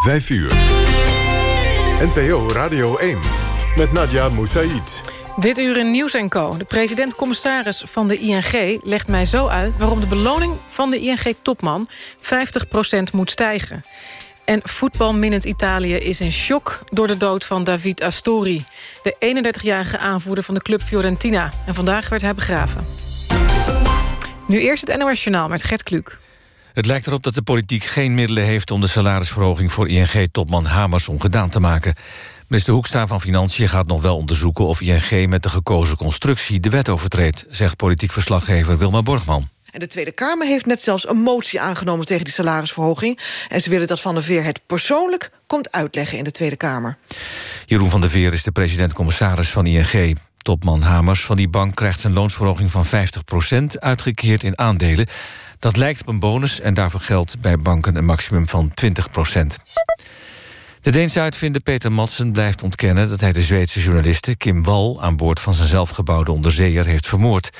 5 uur. NPO Radio 1 met Nadia Moussaïd. Dit uur in Nieuws Co. De president-commissaris van de ING legt mij zo uit... waarom de beloning van de ING-topman 50% moet stijgen. En voetbalminnend Italië is in shock door de dood van David Astori. De 31-jarige aanvoerder van de club Fiorentina. En vandaag werd hij begraven. Nu eerst het NOS Journaal met Gert Kluk. Het lijkt erop dat de politiek geen middelen heeft... om de salarisverhoging voor ING-topman Hamers ongedaan te maken. Minister Hoekstra van Financiën gaat nog wel onderzoeken... of ING met de gekozen constructie de wet overtreedt... zegt politiek verslaggever Wilma Borgman. En de Tweede Kamer heeft net zelfs een motie aangenomen... tegen die salarisverhoging. En ze willen dat Van der Veer het persoonlijk komt uitleggen in de Tweede Kamer. Jeroen van der Veer is de president-commissaris van ING. Topman Hamers van die bank krijgt zijn loonsverhoging van 50% uitgekeerd in aandelen. Dat lijkt op een bonus en daarvoor geldt bij banken een maximum van 20% De Deense uitvinder Peter Madsen blijft ontkennen... dat hij de Zweedse journaliste Kim Wall... aan boord van zijn zelfgebouwde onderzeeër heeft vermoord.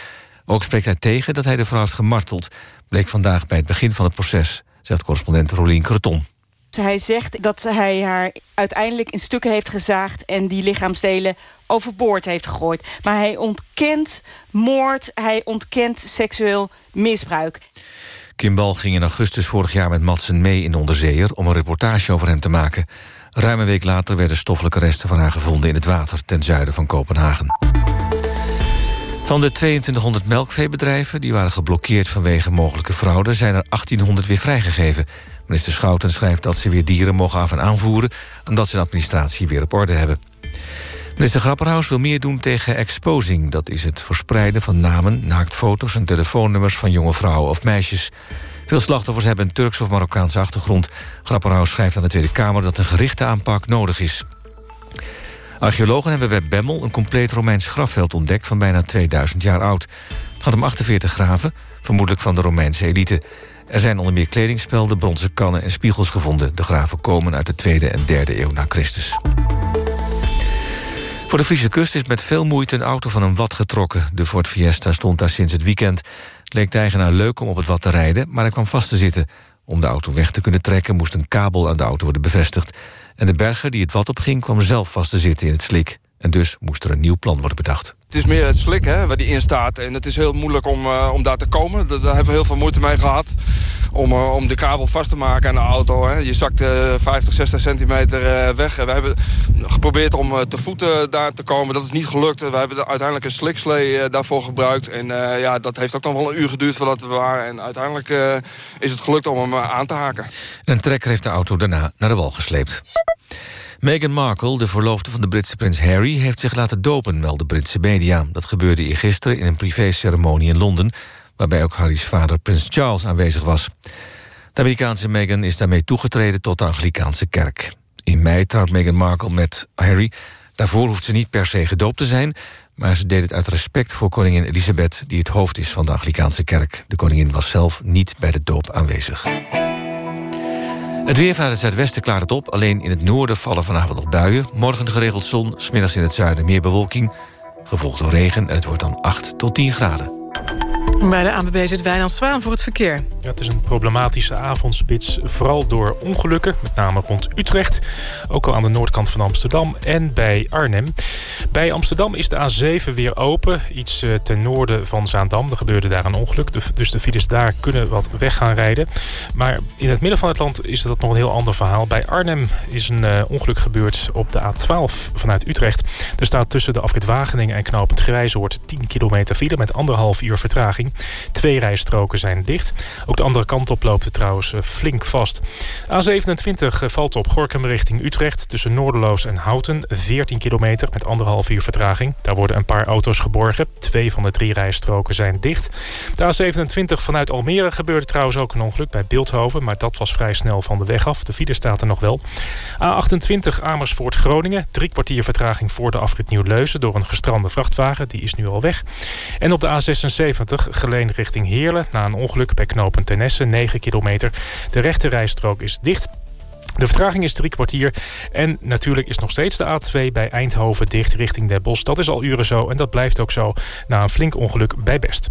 Ook spreekt hij tegen dat hij de vrouw heeft gemarteld... bleek vandaag bij het begin van het proces, zegt correspondent Rolien Creton. Hij zegt dat hij haar uiteindelijk in stukken heeft gezaagd... en die lichaamsdelen overboord heeft gegooid. Maar hij ontkent moord, hij ontkent seksueel misbruik. Kimbal ging in augustus vorig jaar met Madsen mee in de onderzeeër... om een reportage over hem te maken. Ruim een week later werden stoffelijke resten van haar gevonden in het water... ten zuiden van Kopenhagen. Van de 2200 melkveebedrijven die waren geblokkeerd vanwege mogelijke fraude... zijn er 1800 weer vrijgegeven. Minister Schouten schrijft dat ze weer dieren mogen af- en aanvoeren... omdat ze de administratie weer op orde hebben. Minister Grapperhaus wil meer doen tegen exposing. Dat is het verspreiden van namen, naaktfoto's en telefoonnummers... van jonge vrouwen of meisjes. Veel slachtoffers hebben een Turks of Marokkaanse achtergrond. Grapperhaus schrijft aan de Tweede Kamer dat een gerichte aanpak nodig is. Archeologen hebben bij Bemmel een compleet Romeins grafveld ontdekt... van bijna 2000 jaar oud. Het gaat om 48 graven, vermoedelijk van de Romeinse elite. Er zijn onder meer kledingspelden, bronzen kannen en spiegels gevonden. De graven komen uit de 2e en 3e eeuw na Christus. Voor de Friese kust is met veel moeite een auto van een wat getrokken. De Ford Fiesta stond daar sinds het weekend. Het leek de eigenaar leuk om op het wat te rijden, maar hij kwam vast te zitten. Om de auto weg te kunnen trekken moest een kabel aan de auto worden bevestigd. En de berger die het wat opging kwam zelf vast te zitten in het slik. En dus moest er een nieuw plan worden bedacht. Het is meer het slik hè, waar die in staat. En het is heel moeilijk om, uh, om daar te komen. Daar, hebben we heel veel moeite mee gehad. Om, uh, om de kabel vast te maken aan de auto. Hè. Je zakt uh, 50, 60 centimeter weg. We hebben geprobeerd om te voeten daar te komen. Dat is niet gelukt. We hebben uiteindelijk een slikslee daarvoor gebruikt. En ja, dat heeft ook nog wel een uur geduurd voordat we waren. En uiteindelijk is het gelukt om hem aan te haken. Een trekker heeft de auto daarna naar de wal gesleept. Meghan Markle, de verloofde van de Britse prins Harry... heeft zich laten dopen, melden Britse media. Dat gebeurde gisteren in een privéceremonie in Londen... waarbij ook Harry's vader prins Charles aanwezig was. De Amerikaanse Meghan is daarmee toegetreden tot de Anglikaanse kerk. In mei trouwt Meghan Markle met Harry. Daarvoor hoeft ze niet per se gedoopt te zijn... maar ze deed het uit respect voor koningin Elisabeth... die het hoofd is van de Anglikaanse kerk. De koningin was zelf niet bij de doop aanwezig. Het weer vanuit het zuidwesten klaart het op. Alleen in het noorden vallen vanavond nog buien. Morgen geregeld zon, smiddags in het zuiden meer bewolking. Gevolgd door regen en het wordt dan 8 tot 10 graden. Bij de ANWB zit Wijnand Zwaan voor het verkeer. Ja, het is een problematische avondspits, vooral door ongelukken. Met name rond Utrecht, ook al aan de noordkant van Amsterdam en bij Arnhem. Bij Amsterdam is de A7 weer open, iets eh, ten noorden van Zaandam. Er gebeurde daar een ongeluk, dus de files daar kunnen wat weg gaan rijden. Maar in het midden van het land is dat nog een heel ander verhaal. Bij Arnhem is een uh, ongeluk gebeurd op de A12 vanuit Utrecht. Er staat tussen de afrit Wageningen en Knoopend Grijzoord 10 kilometer file met anderhalf uur vertraging. Twee rijstroken zijn dicht. Ook de andere kant op loopt het trouwens eh, flink vast. A27 eh, valt op Gorkum richting Utrecht... tussen Noorderloos en Houten. 14 kilometer met anderhalf uur vertraging. Daar worden een paar auto's geborgen. Twee van de drie rijstroken zijn dicht. De A27 vanuit Almere gebeurde trouwens ook een ongeluk bij Beeldhoven... maar dat was vrij snel van de weg af. De file staat er nog wel. A28 Amersfoort-Groningen. Drie kwartier vertraging voor de afrit Nieuw-Leuzen... door een gestrande vrachtwagen. Die is nu al weg. En op de A76 Geleen richting Heerlen... na een ongeluk bij knooppunt Tenesse, 9 kilometer. De rechte rijstrook is dicht. De vertraging is drie kwartier. En natuurlijk is nog steeds de A2 bij Eindhoven dicht richting Den Bosch. Dat is al uren zo en dat blijft ook zo na een flink ongeluk bij Best.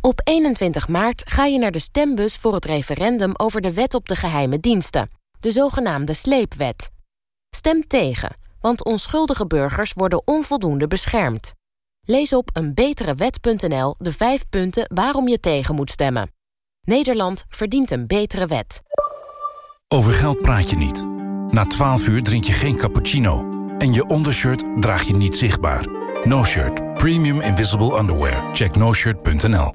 Op 21 maart ga je naar de stembus voor het referendum over de wet op de geheime diensten, de zogenaamde sleepwet. Stem tegen, want onschuldige burgers worden onvoldoende beschermd. Lees op eenbeterewet.nl de vijf punten waarom je tegen moet stemmen. Nederland verdient een betere wet. Over geld praat je niet. Na 12 uur drink je geen cappuccino. En je ondershirt draag je niet zichtbaar. No Shirt. Premium Invisible Underwear. Check noshirt.nl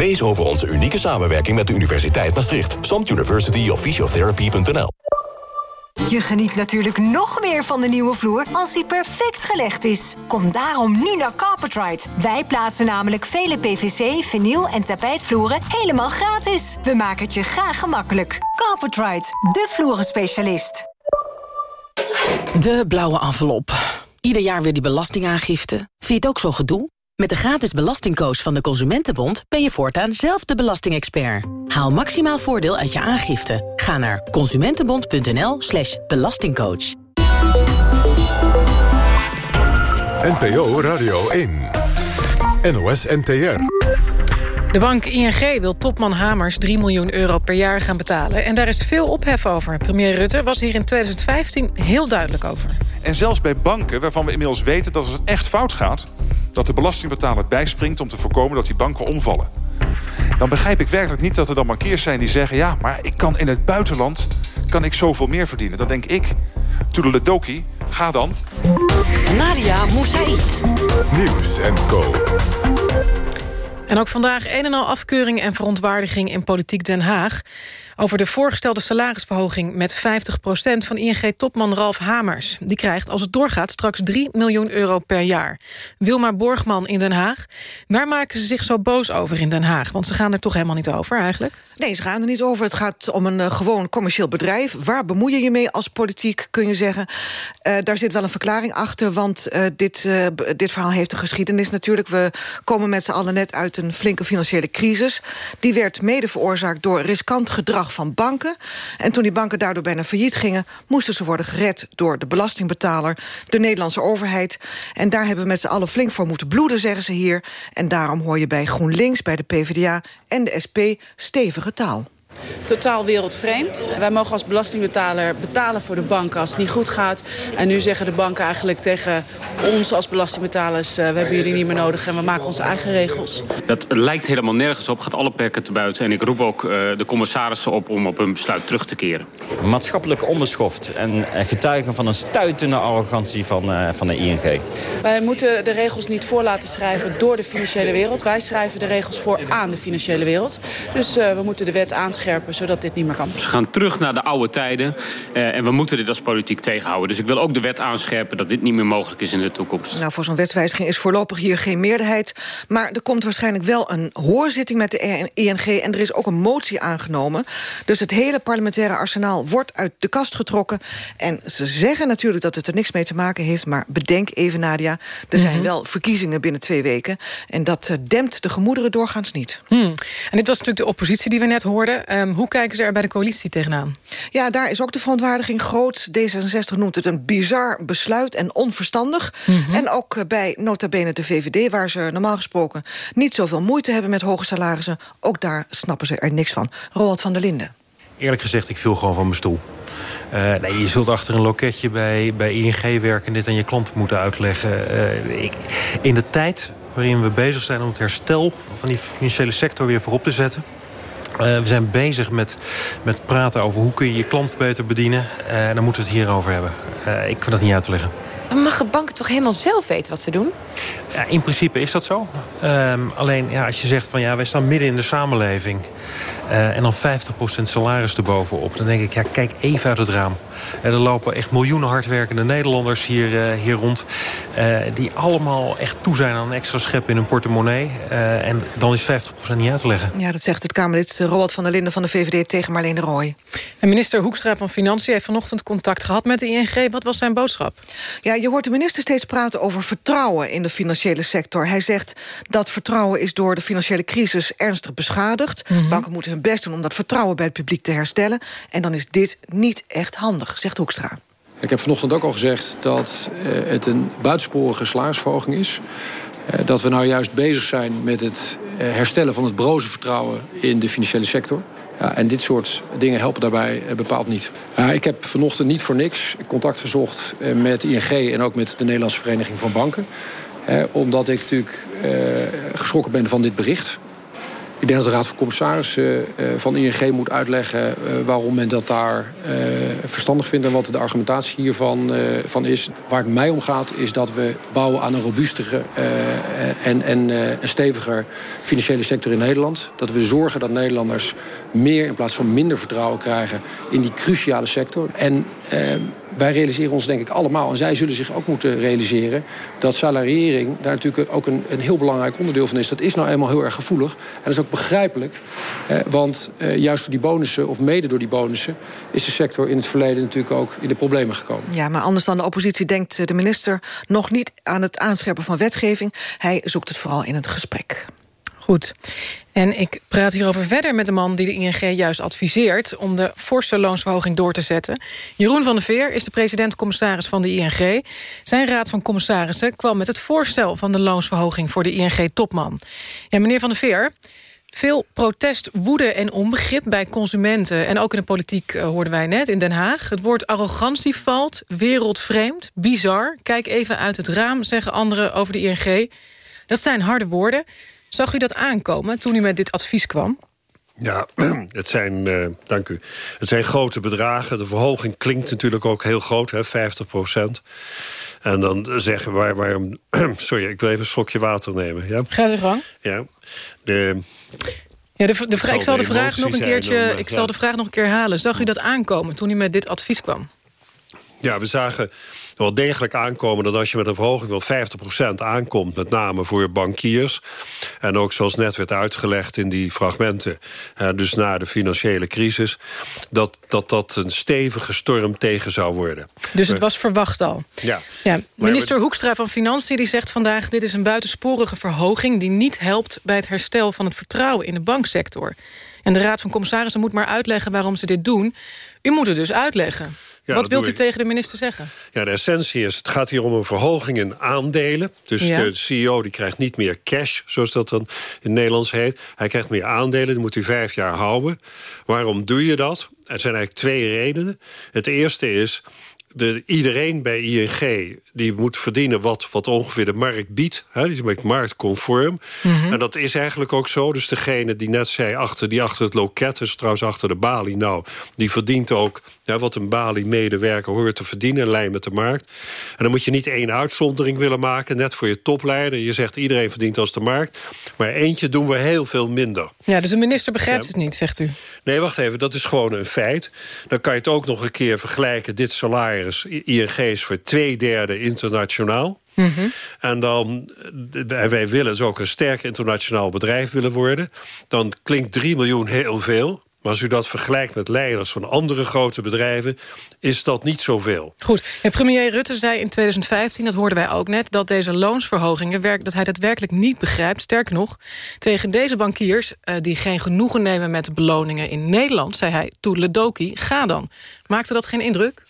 Lees over onze unieke samenwerking met de Universiteit Maastricht. SOMT University of Physiotherapy.nl Je geniet natuurlijk nog meer van de nieuwe vloer als die perfect gelegd is. Kom daarom nu naar Carpetride. Wij plaatsen namelijk vele PVC, vinyl en tapijtvloeren helemaal gratis. We maken het je graag gemakkelijk. Carpetride, de vloerenspecialist. De blauwe envelop. Ieder jaar weer die belastingaangifte. Vind je het ook zo gedoe? Met de gratis belastingcoach van de Consumentenbond... ben je voortaan zelf de belastingexpert. Haal maximaal voordeel uit je aangifte. Ga naar consumentenbond.nl slash belastingcoach. NPO Radio 1. NOS NTR. De bank ING wil topman Hamers 3 miljoen euro per jaar gaan betalen. En daar is veel ophef over. Premier Rutte was hier in 2015 heel duidelijk over. En zelfs bij banken, waarvan we inmiddels weten dat als het echt fout gaat... dat de belastingbetaler bijspringt om te voorkomen dat die banken omvallen. Dan begrijp ik werkelijk niet dat er dan bankiers zijn die zeggen... ja, maar ik kan in het buitenland kan ik zoveel meer verdienen. Dan denk ik, toedeledoki, ga dan. Nadia Moussaïd. Nieuws en Co. En ook vandaag een en al afkeuring en verontwaardiging in Politiek Den Haag... over de voorgestelde salarisverhoging met 50% van ING-topman Ralf Hamers. Die krijgt, als het doorgaat, straks 3 miljoen euro per jaar. Wilma Borgman in Den Haag. Waar maken ze zich zo boos over in Den Haag? Want ze gaan er toch helemaal niet over eigenlijk? Nee, ze gaan er niet over. Het gaat om een uh, gewoon commercieel bedrijf. Waar bemoei je je mee als politiek, kun je zeggen? Uh, daar zit wel een verklaring achter, want uh, dit, dit verhaal heeft een geschiedenis natuurlijk. We komen met z'n allen net uit een flinke financiële crisis. Die werd mede veroorzaakt door riskant gedrag van banken. En toen die banken daardoor bijna failliet gingen... moesten ze worden gered door de belastingbetaler, de Nederlandse overheid. En daar hebben we met z'n allen flink voor moeten bloeden, zeggen ze hier. En daarom hoor je bij GroenLinks, bij de PvdA en de SP stevige taal. Totaal wereldvreemd. Wij mogen als belastingbetaler betalen voor de banken als het niet goed gaat. En nu zeggen de banken eigenlijk tegen ons als belastingbetalers... Uh, we hebben jullie niet meer nodig en we maken onze eigen regels. Dat lijkt helemaal nergens op, gaat alle perken te buiten. En ik roep ook uh, de commissarissen op om op hun besluit terug te keren. Maatschappelijk onbeschoft en getuigen van een stuitende arrogantie van, uh, van de ING. Wij moeten de regels niet voor laten schrijven door de financiële wereld. Wij schrijven de regels voor aan de financiële wereld. Dus we moeten de wet aanscherpen zodat dit niet meer kan. Ze gaan terug naar de oude tijden uh, en we moeten dit als politiek tegenhouden. Dus ik wil ook de wet aanscherpen dat dit niet meer mogelijk is in de toekomst. Nou, voor zo'n wetswijziging is voorlopig hier geen meerderheid. Maar er komt waarschijnlijk wel een hoorzitting met de ING... en er is ook een motie aangenomen. Dus het hele parlementaire arsenaal wordt uit de kast getrokken. En ze zeggen natuurlijk dat het er niks mee te maken heeft... maar bedenk even, Nadia, er zijn mm -hmm. wel verkiezingen binnen twee weken... en dat uh, dempt de gemoederen doorgaans niet. Hmm. En dit was natuurlijk de oppositie die we net hoorden... Um, hoe kijken ze er bij de coalitie tegenaan? Ja, daar is ook de verontwaardiging groot. D66 noemt het een bizar besluit en onverstandig. Mm -hmm. En ook uh, bij nota bene de VVD, waar ze normaal gesproken... niet zoveel moeite hebben met hoge salarissen. Ook daar snappen ze er niks van. Roald van der Linden. Eerlijk gezegd, ik viel gewoon van mijn stoel. Uh, nee, je zult achter een loketje bij, bij ING werken... en dit aan je klant moeten uitleggen. Uh, ik, in de tijd waarin we bezig zijn om het herstel van die financiële sector weer voorop te zetten... Uh, we zijn bezig met, met praten over hoe kun je je klant beter bedienen. Uh, en dan moeten we het hierover hebben. Uh, ik vind dat niet uit te. Mag de bank toch helemaal zelf weten wat ze doen? Ja, in principe is dat zo. Ehm, alleen ja, als je zegt van ja, wij staan midden in de samenleving... Uh, en dan 50% salaris erbovenop. Dan denk ik, ja, kijk even uit het raam. er lopen echt miljoenen hardwerkende Nederlanders hier, uh, hier rond... Uh, die allemaal echt toe zijn aan een extra schep in hun portemonnee. en dan is 50% niet uit te leggen. Ja, dat zegt het Kamerlid Robert van der Linden van de VVD tegen Marleen de Rooij. En minister Hoekstra van Financiën heeft vanochtend contact gehad met de ING. Wat was zijn boodschap? Ja, je hoort de minister steeds praten over vertrouwen in de financiële sector. Hij zegt dat vertrouwen is door de financiële crisis ernstig beschadigd. Mm -hmm. Banken moeten hun best doen om dat vertrouwen bij het publiek te herstellen. En dan is dit niet echt handig, zegt Hoekstra. Ik heb vanochtend ook al gezegd dat uh, het een buitensporige salarisverhoging is. Uh, dat we nou juist bezig zijn met het uh, herstellen van het broze vertrouwen in de financiële sector. Ja, en dit soort dingen helpen daarbij bepaald niet. Uh, ik heb vanochtend niet voor niks contact gezocht met ING en ook met de Nederlandse Vereniging van Banken. Uh, omdat ik natuurlijk geschrokken ben van dit bericht. Ik denk dat de Raad van Commissarissen van ING moet uitleggen waarom men dat daar verstandig vindt en wat de argumentatie hiervan van is. Waar het mij om gaat is dat we bouwen aan een robuustere en, en een steviger financiële sector in Nederland. Dat we zorgen dat Nederlanders meer in plaats van minder vertrouwen krijgen in die cruciale sector. En wij realiseren ons denk ik allemaal, en zij zullen zich ook moeten realiseren... dat salariering daar natuurlijk ook een, een heel belangrijk onderdeel van is. Dat is nou eenmaal heel erg gevoelig. En dat is ook begrijpelijk. Eh, want eh, juist door die bonussen, of mede door die bonussen... is de sector in het verleden natuurlijk ook in de problemen gekomen. Ja, maar anders dan de oppositie denkt de minister... nog niet aan het aanscherpen van wetgeving. Hij zoekt het vooral in het gesprek. Goed. En ik praat hierover verder met de man die de ING juist adviseert... om de forse loonsverhoging door te zetten. Jeroen van der Veer is de president-commissaris van de ING. Zijn raad van commissarissen kwam met het voorstel... van de loonsverhoging voor de ING-topman. Ja, meneer van der Veer... Veel protest, woede en onbegrip bij consumenten... en ook in de politiek uh, hoorden wij net in Den Haag. Het woord arrogantie valt, wereldvreemd, bizar. Kijk even uit het raam, zeggen anderen over de ING. Dat zijn harde woorden. Zag u dat aankomen toen u met dit advies kwam? Ja, het zijn, uh, dank u. Het zijn grote bedragen. De verhoging klinkt natuurlijk ook heel groot, hè, 50 procent. En dan zeggen we waarom... Sorry, ik wil even een slokje water nemen. Ja? Ga je gang. Ja, de... Ja, de, de, ik zal de vraag nog een keertje. Om, ik zal de vraag nog een keer herhalen. Zag u dat aankomen toen u met dit advies kwam? Ja, we zagen wel degelijk aankomen dat als je met een verhoging van 50% aankomt... met name voor bankiers, en ook zoals net werd uitgelegd in die fragmenten... dus na de financiële crisis, dat, dat dat een stevige storm tegen zou worden. Dus het was verwacht al? Ja. ja minister. Hoekstra van Financiën die zegt vandaag... dit is een buitensporige verhoging die niet helpt... bij het herstel van het vertrouwen in de banksector. En de Raad van Commissarissen moet maar uitleggen waarom ze dit doen. U moet het dus uitleggen. Ja, Wat wilt u ik. tegen de minister zeggen? Ja, de essentie is, het gaat hier om een verhoging in aandelen. Dus Ja. de CEO die krijgt niet meer cash, zoals dat dan in het Nederlands heet. Hij krijgt meer aandelen, die moet hij vijf jaar houden. Waarom doe je dat? Er zijn eigenlijk twee redenen. Het eerste is, de, iedereen bij ING die moet verdienen wat, wat ongeveer de markt biedt. Hè, die is marktconform. Mhm. En dat is eigenlijk ook zo. Dus degene die net zei, achter, die achter het loket... dus trouwens achter de balie, nou, die verdient ook... Ja, wat een balie-medewerker hoort te verdienen... in lijn met de markt. En dan moet je niet één uitzondering willen maken... net voor je topleider. Je zegt iedereen verdient als de markt. Maar eentje doen we heel veel minder. Ja, dus de minister begrijpt Ja. het niet, zegt u. Nee, wacht even, dat is gewoon een feit. Dan kan je het ook nog een keer vergelijken. Dit salaris, ING is voor twee derde internationaal. En dan, eh, wij willen dus ook een sterk internationaal bedrijf willen worden. Dan klinkt 3 miljoen heel veel. Maar als u dat vergelijkt met leiders van andere grote bedrijven... is dat niet zoveel. Goed, en premier Rutte zei in 2015, dat hoorden wij ook net... dat deze loonsverhogingen, werk, dat hij dat werkelijk niet begrijpt. Sterker nog, tegen deze bankiers... eh, die geen genoegen nemen met de beloningen in Nederland... zei hij, toedeledoki, ga dan. Maakte dat geen indruk?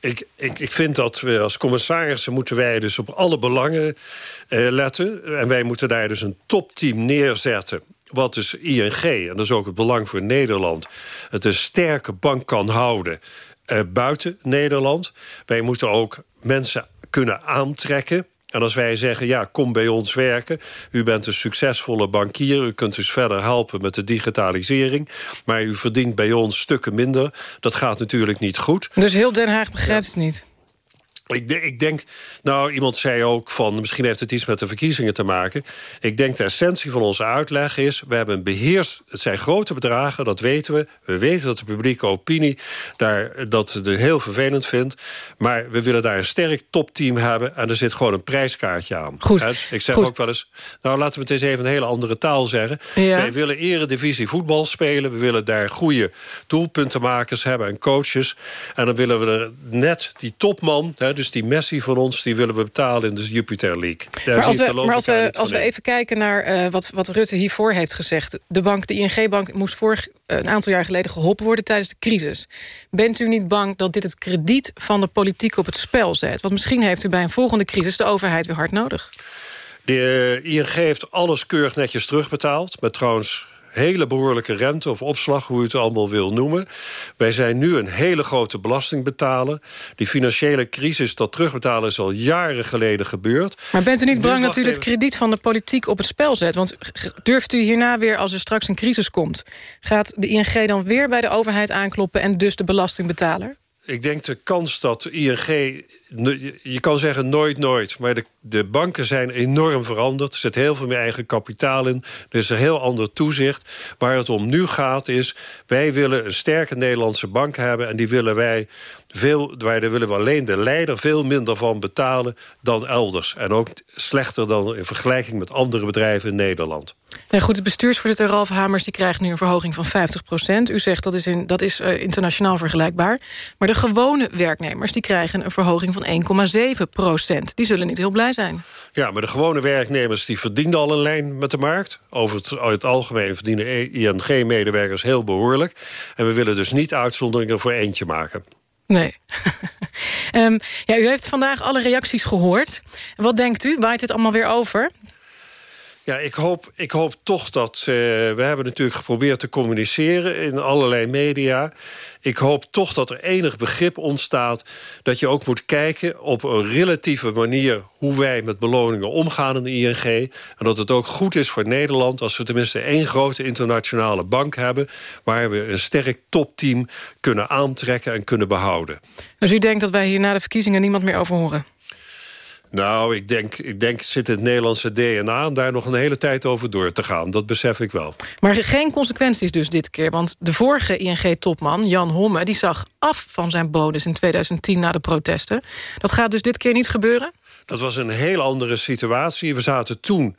Ik, ik, ik vind dat we als commissarissen moeten wij dus op alle belangen eh, letten. En wij moeten daar dus een topteam neerzetten. Wat dus ING, en dat is ook het belang voor Nederland... het een sterke bank kan houden eh, buiten Nederland. Wij moeten ook mensen kunnen aantrekken... En als wij zeggen, ja, kom bij ons werken. U bent een succesvolle bankier. U kunt dus verder helpen met de digitalisering. Maar u verdient bij ons stukken minder. Dat gaat natuurlijk niet goed. Dus heel Den Haag begrijpt het niet. Ik, de, ik, denk, nou, iemand zei ook van... misschien heeft het iets met de verkiezingen te maken. Ik denk de essentie van onze uitleg is... we hebben een beheers... het zijn grote bedragen, dat weten we. We weten dat de publieke opinie daar, dat het heel vervelend vindt. Maar we willen daar een sterk topteam hebben... en er zit gewoon een prijskaartje aan. Goed. ik zeg Goed. ook wel eens... nou, laten we het eens even een hele andere taal zeggen. Ja. Wij willen eredivisie voetbal spelen. We willen daar goede doelpuntenmakers hebben en coaches. En dan willen we er net die topman... Hè, dus die Messi van ons, die willen we betalen in de Jupiler League. Daar Maar als we, maar als we, als even kijken naar eh, wat, wat Rutte hiervoor heeft gezegd. De, bank, de ING-bank moest vorig, eh, een aantal jaar geleden geholpen worden tijdens de crisis. Bent u niet bang dat dit het krediet van de politiek op het spel zet? Want misschien heeft u bij een volgende crisis de overheid weer hard nodig. De ING heeft alles keurig netjes terugbetaald. Met trouwens hele behoorlijke rente of opslag, hoe u het allemaal wil noemen. Wij zijn nu een hele grote belastingbetaler. Die financiële crisis, dat terugbetalen is al jaren geleden gebeurd. Maar bent u niet bang dat u het krediet van de politiek op het spel zet? Want durft u hierna weer, als er straks een crisis komt... gaat de ING dan weer bij de overheid aankloppen... en dus de belastingbetaler? Ik denk de kans dat ING, je kan zeggen nooit nooit... maar de, de banken zijn enorm veranderd. Er zit heel veel meer eigen kapitaal in. Er is een heel ander toezicht. Waar het om nu gaat is... wij willen een sterke Nederlandse bank hebben... en die willen wij veel, waar willen we alleen de leider veel minder van betalen dan elders. En ook slechter dan in vergelijking met andere bedrijven in Nederland. Nee, goed, de bestuursvoorzitter Ralf Hamers die krijgt nu een verhoging van 50% U zegt dat is, in, dat is eh, internationaal vergelijkbaar. Maar de gewone werknemers die krijgen een verhoging van 1,7% Die zullen niet heel blij zijn. Ja, maar de gewone werknemers die verdienen al een lijn met de markt. Over het, over het algemeen verdienen ING-medewerkers heel behoorlijk. En we willen dus niet uitzonderingen voor eentje maken. Nee. Ehm, ja, u heeft vandaag alle reacties gehoord. Wat denkt u? Waait het allemaal weer over? Ja, ik hoop, ik hoop toch dat... eh, we hebben natuurlijk geprobeerd te communiceren in allerlei media. Ik hoop toch dat er enig begrip ontstaat... dat je ook moet kijken op een relatieve manier... hoe wij met beloningen omgaan in de ING. En dat het ook goed is voor Nederland... als we tenminste één grote internationale bank hebben... waar we een sterk topteam kunnen aantrekken en kunnen behouden. Dus u denkt dat wij hier na de verkiezingen niemand meer over horen? Nou, ik denk, ik denk zit het Nederlandse DNA... om daar nog een hele tijd over door te gaan. Dat besef ik wel. Maar geen consequenties dus dit keer. Want de vorige ING-topman, Jan Homme... die zag af van zijn bonus in 2010 na de protesten. Dat gaat dus dit keer niet gebeuren? Dat was een heel andere situatie. We zaten toen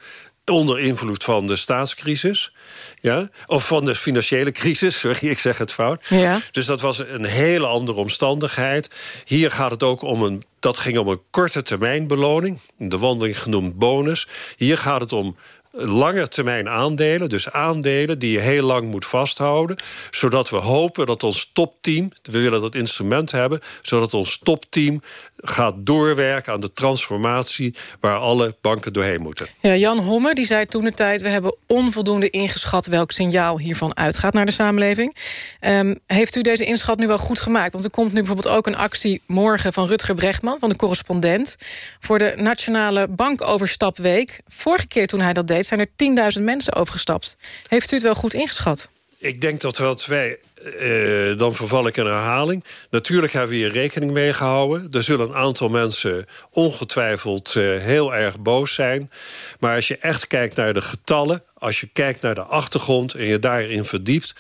onder invloed van de staatscrisis. Ja? Of van de financiële crisis, sorry, ik zeg het fout. Ja. Dus dat was een hele andere omstandigheid. Hier gaat het ook om een... Dat ging om een korte termijn beloning. in De wandeling genoemd bonus. Hier gaat het om lange termijn aandelen. Dus aandelen die je heel lang moet vasthouden. Zodat we hopen dat ons topteam... we willen dat instrument hebben... zodat ons topteam gaat doorwerken aan de transformatie... waar alle banken doorheen moeten. Ja, Jan Homme die zei toen de tijd... we hebben onvoldoende ingeschat welk signaal hiervan uitgaat naar de samenleving. Ehm, heeft u deze inschat nu wel goed gemaakt? Want er komt nu bijvoorbeeld ook een actie morgen van Rutger Brechtman... van de correspondent, voor de Nationale Bankoverstapweek. Vorige keer toen hij dat deed zijn er 10.000 mensen overgestapt. Heeft u het wel goed ingeschat? Ik denk dat wat wij... eh, dan verval ik in herhaling. Natuurlijk hebben we hier rekening mee gehouden. Er zullen een aantal mensen ongetwijfeld eh, heel erg boos zijn. Maar als je echt kijkt naar de getallen... als je kijkt naar de achtergrond en je daarin verdiept...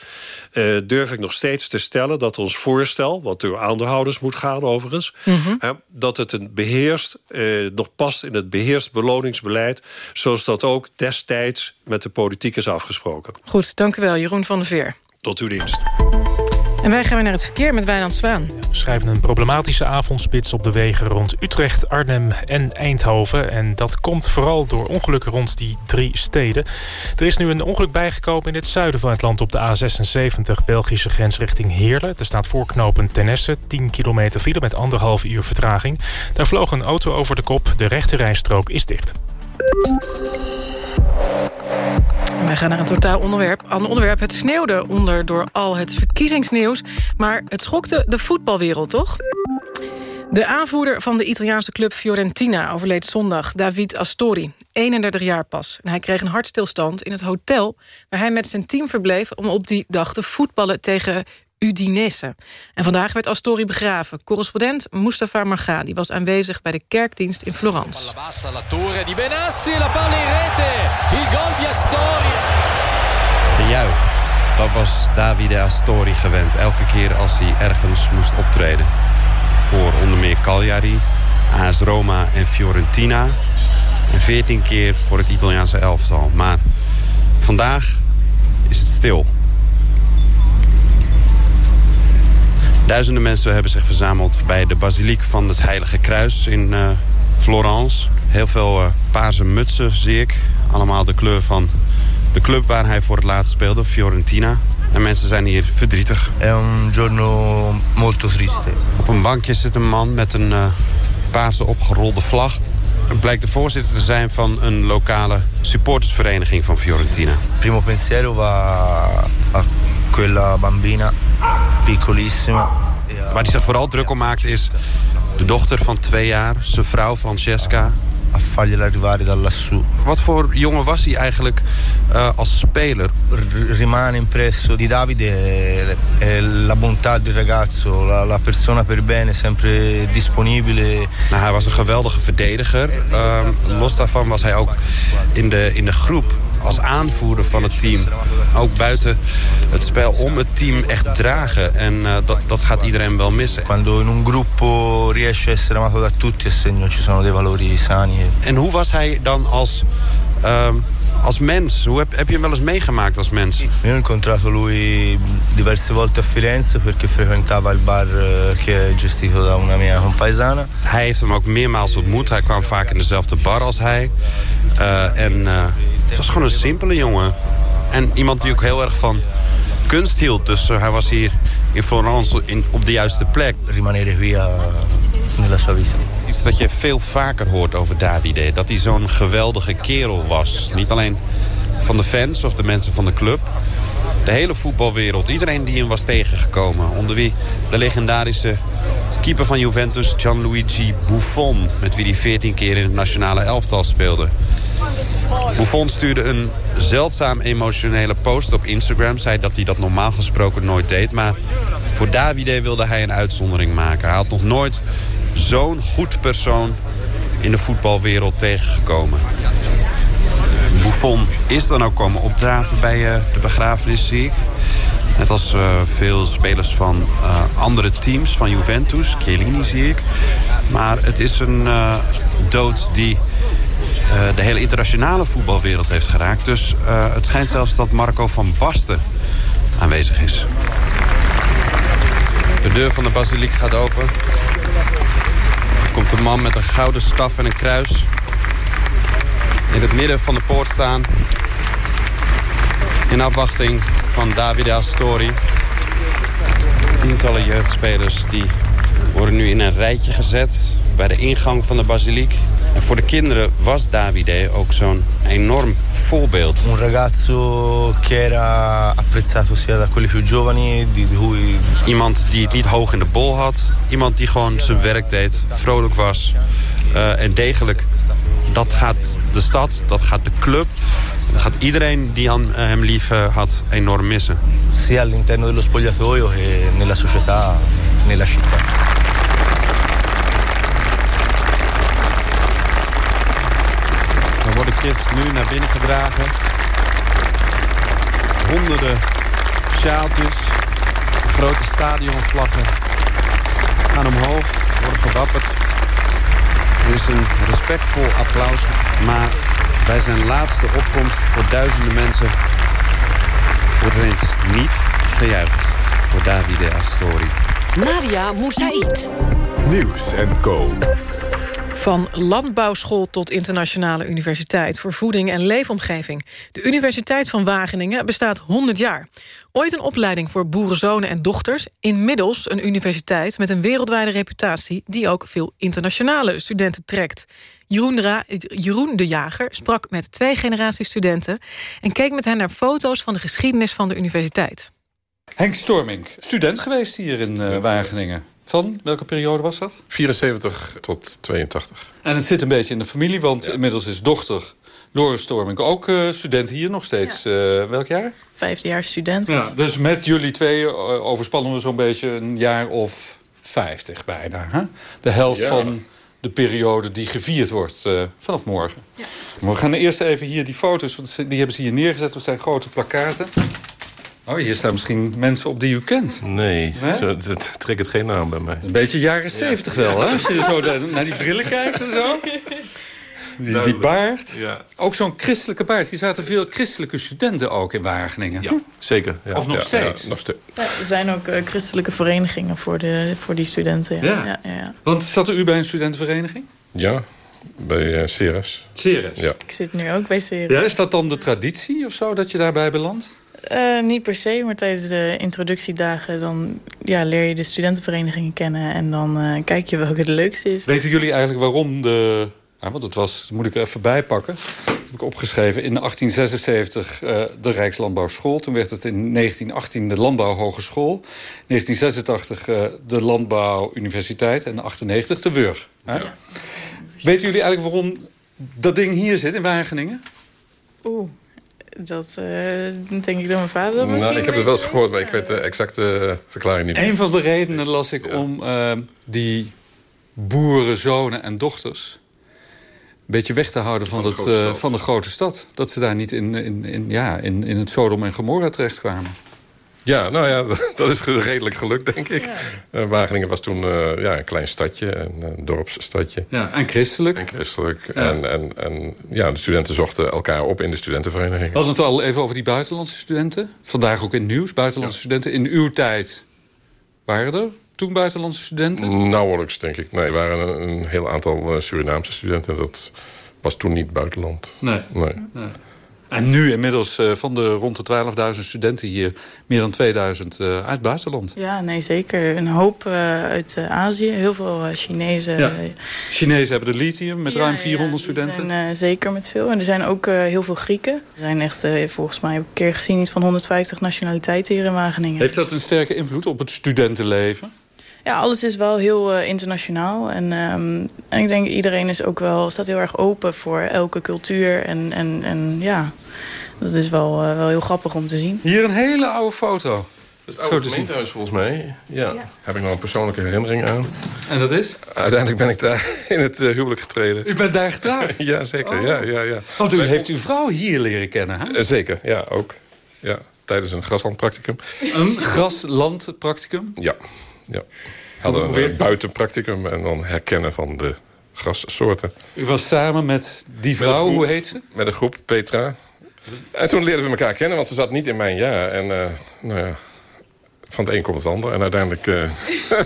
eh, durf ik nog steeds te stellen dat ons voorstel... wat door aandeelhouders moet gaan overigens... hè, dat het een beheerst, eh, nog past in het beheerst beloningsbeleid... zoals dat ook destijds met de politiek is afgesproken. Goed, dank u wel, Jeroen van der Veer. Tot uw dienst. En wij gaan weer naar het verkeer met Wijnand Zwaan. We schrijven een problematische avondspits op de wegen rond Utrecht, Arnhem en Eindhoven. En dat komt vooral door ongelukken rond die drie steden. Er is nu een ongeluk bijgekomen in het zuiden van het land op de A76... Belgische grens richting Heerlen. Er staat voorknopend Tenesse, 10 kilometer file met anderhalf uur vertraging. Daar vloog een auto over de kop, de rechterrijstrook is dicht. Wij gaan naar een totaal onderwerp. Ander onderwerp. Het sneeuwde onder door al het verkiezingsnieuws. Maar het schokte de voetbalwereld, toch? De aanvoerder van de Italiaanse club Fiorentina overleed zondag, David Astori. 31 jaar pas. En hij kreeg een hartstilstand in het hotel... waar hij met zijn team verbleef om op die dag te voetballen tegen Udinese. En vandaag werd Astori begraven. Correspondent Mustafa Margadi was aanwezig bij de kerkdienst in Florence. La torre di Benassi, la palla in rete. Il gol di Astori. Gejuich. Dat was Davide Astori gewend. Elke keer als hij ergens moest optreden. Voor onder meer Cagliari, AS Roma en Fiorentina. En 14 keer voor het Italiaanse elftal. Maar vandaag is het stil. Duizenden mensen hebben zich verzameld bij de basiliek van het Heilige Kruis in uh, Florence. Heel veel uh, paarse mutsen zie ik. Allemaal de kleur van de club waar hij voor het laatst speelde, Fiorentina. En mensen zijn hier verdrietig. È un giorno molto triste. Op een bankje zit een man met een uh, paarse opgerolde vlag. Het blijkt de voorzitter te zijn van een lokale supportersvereniging van Fiorentina. Primo pensiero va a quella bambina piccolissima. Waar hij zich vooral druk om maakt is de dochter van twee jaar, zijn vrouw Francesca. A fargliela arrivare da lassù. Wat voor jongen was hij eigenlijk uh, als speler? Rimane impresso di Davide è la bontà del ragazzo, la, la persona per bene, sempre disponibile. Nou, hij was een geweldige verdediger. Uh, los daarvan was hij ook in de, in de groep als aanvoerder van het team. Ook buiten het spel om het team echt dragen. En uh, dat, dat gaat iedereen wel missen. Quando in un gruppo riesce a essere amato da tutti, segno ci sono dei valori sani. En hoe was hij dan als... Uh, als mens, hoe heb, heb je hem wel eens meegemaakt als mens? Io ho incontrato lui diverse volte a Firenze perché frequentava il bar che è gestito da una mia compaesana. Hij heeft hem ook meermaals ontmoet. Hij kwam vaak in dezelfde bar als hij. Uh, en uh, het was gewoon een simpele jongen. En iemand die ook heel erg van kunst hield. Dus uh, hij was hier in Florence in, op de juiste plek. Rimanere via nella sua vita. Iets dat je veel vaker hoort over Davide. Dat hij zo'n geweldige kerel was. Niet alleen van de fans of de mensen van de club. De hele voetbalwereld. Iedereen die hem was tegengekomen. Onder wie de legendarische keeper van Juventus, Gianluigi Buffon. Met wie hij 14 keer in het nationale elftal speelde. Buffon stuurde een zeldzaam emotionele post op Instagram. Zei dat hij dat normaal gesproken nooit deed. Maar voor Davide wilde hij een uitzondering maken. Hij had nog nooit zo'n goed persoon in de voetbalwereld tegengekomen. Buffon is dan ook komen opdraven bij uh, de begrafenis, zie ik. Net als uh, veel spelers van uh, andere teams, van Juventus. Chiellini zie ik. Maar het is een dood die de hele internationale voetbalwereld heeft geraakt. Dus het schijnt zelfs dat Marco van Basten aanwezig is. De deur van de basiliek gaat open. Er komt een man met een gouden staf en een kruis. In het midden van de poort staan. In afwachting van Davide Astori. Tientallen jeugdspelers die worden nu in een rijtje gezet bij de ingang van de basiliek. En voor de kinderen was Davide ook zo'n enorm voorbeeld. Un ragazzo che era apprezzato sia da quelli più giovani, di cui... Iemand die het niet hoog in de bol had. Iemand die gewoon zijn werk deed, vrolijk was uh, en degelijk. Dat gaat de stad, dat gaat de club, dat gaat iedereen die aan, uh, hem lief had enorm missen. Sia all'interno dello spogliatoio che nella società, nella città. Dan wordt de kist nu naar binnen gedragen. Honderden sjaaltjes, grote stadionvlaggen gaan omhoog, worden gewapperd. Er is een respectvol applaus, maar bij zijn laatste opkomst voor duizenden mensen wordt er eens niet gejuicht voor Davide Astori. Nadia Moussaïd. Nieuws en Co. Van landbouwschool tot internationale universiteit... voor voeding en leefomgeving. De Universiteit van Wageningen bestaat 100 jaar. Ooit een opleiding voor boerenzonen en dochters. Inmiddels een universiteit met een wereldwijde reputatie... die ook veel internationale studenten trekt. Jeroen de, Jeroen de Jager sprak met twee generaties studenten... en keek met hen naar foto's van de geschiedenis van de universiteit. Henk Storming, student geweest hier in uh, Wageningen. Van welke periode was dat? 74 tot 82. En het zit een beetje in de familie, want inmiddels is dochter Loris Storming, ook uh, student hier nog steeds. Uh, welk jaar? Vijfdejaars student. Ja, dus met jullie twee uh, overspannen we zo'n beetje een jaar of vijftig bijna. Hè? De helft ja. van de periode die gevierd wordt vanaf morgen. Ja. We gaan eerst even hier die foto's, want die hebben ze hier neergezet. Dat zijn grote plakkaten. Oh, hier staan misschien mensen op die u kent. Nee, nee? Trekt het geen naam bij mij. Een beetje jaren zeventig ja. wel, hè? Als je zo naar die brillen kijkt en zo. Die, die baard. Ja. Ook zo'n christelijke baard. Hier zaten veel christelijke studenten ook in Wageningen. Ja, zeker. Ja. Of nog ja, steeds? nog steeds. er zijn ook uh, christelijke verenigingen voor, de, voor die studenten. Ja. Ja. Want zat u bij een studentenvereniging? Ja, bij uh, Ceres. Ceres? Ja. Ik zit nu ook bij Ceres. Ja, is dat dan de traditie of zo dat je daarbij belandt? Uh, niet per se, maar tijdens de introductiedagen... dan ja, leer je de studentenverenigingen kennen... en dan uh, kijk je welke de leukste is. Weten jullie eigenlijk waarom de... Ja, want het was, dat moet ik er even bijpakken. Dat heb ik opgeschreven. In 1876 uh, de Rijkslandbouwschool. Toen werd het in 1918 de Landbouwhogeschool. 1986 uh, de Landbouwuniversiteit. En 98 de Wurg. Ja. Weten jullie eigenlijk waarom dat ding hier zit in Wageningen? Oeh. Dat uh, denk ik dat mijn vader dat Nou, ik heb het wel eens gehoord, maar ik weet de exacte verklaring niet. Een van de redenen las ik ja. om uh, die boerenzonen en dochters... een beetje weg te houden van, van, het, uh, van de grote stad. Dat ze daar niet in, in, in, ja, in, in het Sodom en Gomorra terechtkwamen. Ja, nou ja, dat is redelijk gelukt, denk ik. Ja. Uh, Wageningen was toen uh, ja, een klein stadje, een, een dorpsstadje. Ja, en christelijk. En christelijk. Ja. En, en, en ja, de studenten zochten elkaar op in de studentenvereniging. We hadden het al even over die buitenlandse studenten. Vandaag ook in het nieuws, buitenlandse ja. studenten. In uw tijd waren er toen buitenlandse studenten? Nauwelijks, denk ik. Nee, er waren een, een heel aantal uh, Surinaamse studenten. Dat was toen niet buitenland. Nee. nee. nee. En nu inmiddels uh, van de rond de 12.000 studenten hier... meer dan 2000 uh, uit het buitenland. Ja, nee, zeker. Een hoop uh, uit Azië. Heel veel Chinezen. Ja. Chinezen hebben de lithium met ja, ruim 400 ja, studenten. Zijn, zeker met veel. En er zijn ook heel veel Grieken. Er zijn echt, volgens mij, heb ik een keer gezien... iets van 150 nationaliteiten hier in Wageningen. Heeft dat een sterke invloed op het studentenleven? Ja, alles is wel heel uh, internationaal. En, um, en ik denk iedereen is ook wel, staat heel erg open voor elke cultuur. En, en, en ja, dat is wel, uh, wel heel grappig om te zien. Hier een hele oude foto. Dat is het oude gemeentehuis volgens mij. Ja. ja. Heb ik nog een persoonlijke herinnering aan. En dat is? Uiteindelijk ben ik daar in het uh, huwelijk getreden. U bent daar getrouwd? ja, zeker. Oh. Ja, ja, ja. Want u heeft uw vrouw hier leren kennen, hè? zeker, ja, ook. Ja, tijdens een graslandpracticum. Een graslandpracticum? Ja, ja. Hadden we een buitenpracticum en dan herkennen van de grassoorten. U was samen met die vrouw, groep, hoe heet ze? Met een groep, Petra. En toen leerden we elkaar kennen, want ze zat niet in mijn jaar. En uh, nou ja, van het een komt het ander. En uiteindelijk uh,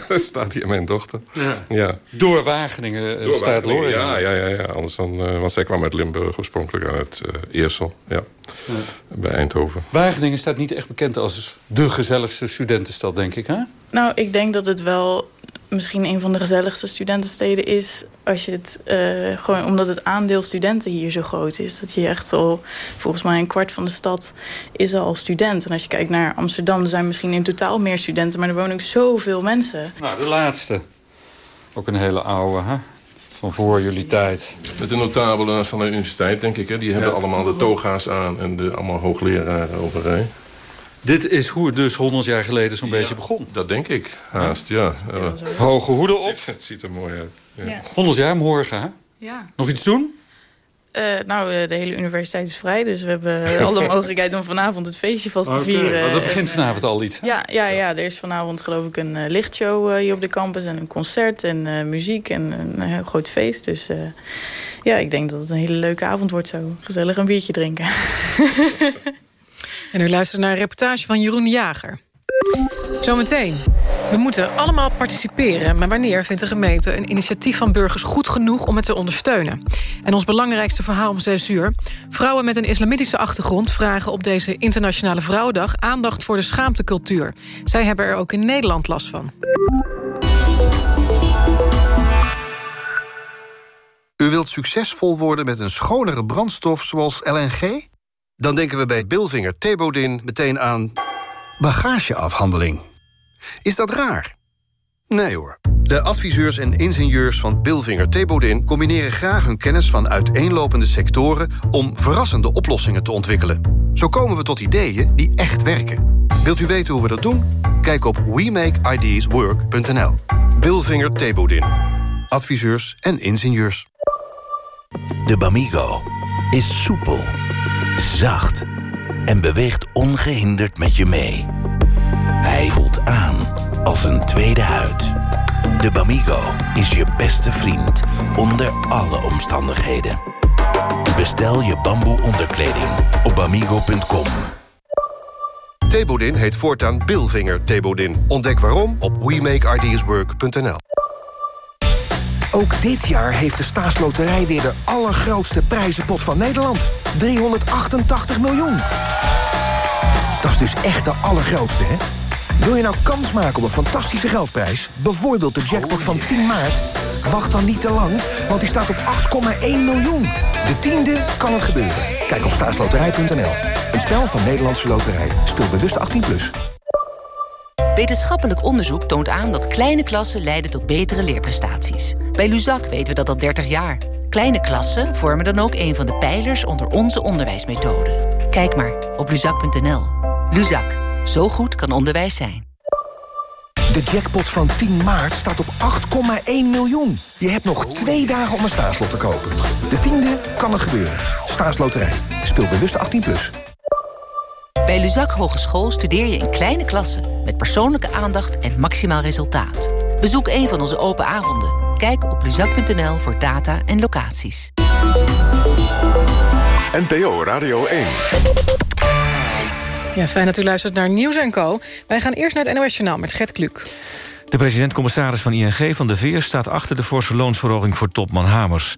staat hier mijn dochter. Ja. ja. Door Wageningen Door staat Loren. Ja, ja, ja, ja. Anders dan, uh, want zij kwam uit Limburg oorspronkelijk aan het Eersel. Ja. ja. Bij Eindhoven. Wageningen staat niet echt bekend als de gezelligste studentenstad, denk ik, hè? Nou, ik denk dat het wel misschien een van de gezelligste studentensteden is... Als je het, uh, gewoon omdat het aandeel studenten hier zo groot is. Dat je echt al, volgens mij een kwart van de stad is al student. En als je kijkt naar Amsterdam, er zijn misschien in totaal meer studenten... maar er wonen ook zoveel mensen. Nou, de laatste. Ook een hele oude, hè? Van voor jullie tijd. Met de notabelen van de universiteit, denk ik. Hè? Die hebben ja. allemaal de toga's aan en de, allemaal hoogleraren overij. Dit is hoe het dus 100 jaar geleden zo'n ja, beetje begon. Dat denk ik, haast, ja. ja. Hoge hoeden op. Het ziet, het ziet er mooi uit. Ja. Ja. 100 jaar morgen, hè? Ja. Nog iets doen? Uh, nou, de hele universiteit is vrij, dus we hebben alle mogelijkheid om vanavond het feestje vast te okay. vieren. Oh, dat begint en, vanavond al iets. Ja, ja, ja, er is vanavond geloof ik een uh, lichtshow uh, hier op de campus en een concert en muziek en een heel groot feest. Dus ja, ik denk dat het een hele leuke avond wordt zo. Gezellig een biertje drinken. En u luistert naar een reportage van Jeroen Jager. Zometeen. We moeten allemaal participeren, maar wanneer vindt de gemeente een initiatief van burgers goed genoeg om het te ondersteunen? En ons belangrijkste verhaal om 6 uur. Vrouwen met een islamitische achtergrond vragen op deze Internationale Vrouwendag aandacht voor de schaamtecultuur. Zij hebben er ook in Nederland last van. U wilt succesvol worden met een schonere brandstof zoals LNG? Dan denken we bij Bilvinger Thebodin meteen aan bagageafhandeling. Is dat raar? Nee hoor. De adviseurs en ingenieurs van Bilvinger Thebodin... combineren graag hun kennis van uiteenlopende sectoren... om verrassende oplossingen te ontwikkelen. Zo komen we tot ideeën die echt werken. Wilt u weten hoe we dat doen? Kijk op WeMakeIdeasWork.nl. Bilvinger Thebodin. Adviseurs en ingenieurs. De Bamigo is soepel, zacht en beweegt ongehinderd met je mee. Hij voelt aan als een tweede huid. De Bamigo is je beste vriend onder alle omstandigheden. Bestel je bamboe onderkleding op bamigo.com. Thebodin heet voortaan Bilvinger Thebodin. Ontdek waarom op WeMakeIdeasWork.nl. Ook dit jaar heeft de staatsloterij weer de allergrootste prijzenpot van Nederland. 388 miljoen. Dat is dus echt de allergrootste, hè? Wil je nou kans maken op een fantastische geldprijs? Bijvoorbeeld de jackpot van 10 maart? Wacht dan niet te lang, want die staat op 8,1 miljoen. De tiende kan het gebeuren. Kijk op staatsloterij.nl. Een spel van Nederlandse Loterij. Speel bewust 18+. Plus. Wetenschappelijk onderzoek toont aan dat kleine klassen leiden tot betere leerprestaties. Bij Luzak weten we dat al 30 jaar. Kleine klassen vormen dan ook een van de pijlers onder onze onderwijsmethode. Kijk maar op luzak.nl. Luzak, zo goed kan onderwijs zijn. De jackpot van 10 maart staat op 8,1 miljoen. Je hebt nog twee dagen om een staatslot te kopen. De tiende kan het gebeuren. Staatsloterij. Speel bewust 18+. Plus. Bij Luzak Hogeschool studeer je in kleine klassen... met persoonlijke aandacht en maximaal resultaat. Bezoek een van onze open avonden. Kijk op luzak.nl voor data en locaties. NPO Radio 1. Ja, fijn dat u luistert naar Nieuws Co. Wij gaan eerst naar het NOS Journaal met Gert Kluk. De president-commissaris van ING van de Veer staat achter de forse loonsverhoging voor topman Hamers.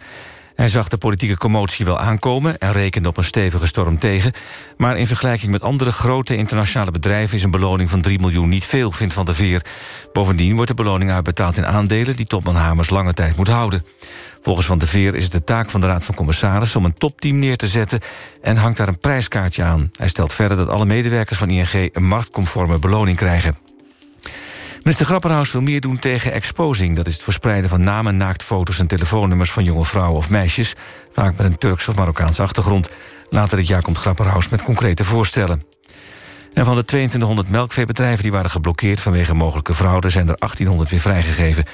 Hij zag de politieke commotie wel aankomen en rekende op een stevige storm tegen. Maar in vergelijking met andere grote internationale bedrijven... is een beloning van 3 miljoen niet veel, vindt Van der Veer. Bovendien wordt de beloning uitbetaald in aandelen... die topman Hamers lange tijd moet houden. Volgens Van der Veer is het de taak van de Raad van Commissarissen... om een topteam neer te zetten en hangt daar een prijskaartje aan. Hij stelt verder dat alle medewerkers van ING... een marktconforme beloning krijgen. Minister Grapperhaus wil meer doen tegen exposing. Dat is het verspreiden van namen, naaktfoto's en telefoonnummers... van jonge vrouwen of meisjes, vaak met een Turks of Marokkaanse achtergrond. Later dit jaar komt Grapperhaus met concrete voorstellen. En van de 2200 melkveebedrijven die waren geblokkeerd... vanwege mogelijke fraude zijn er 1800 weer vrijgegeven.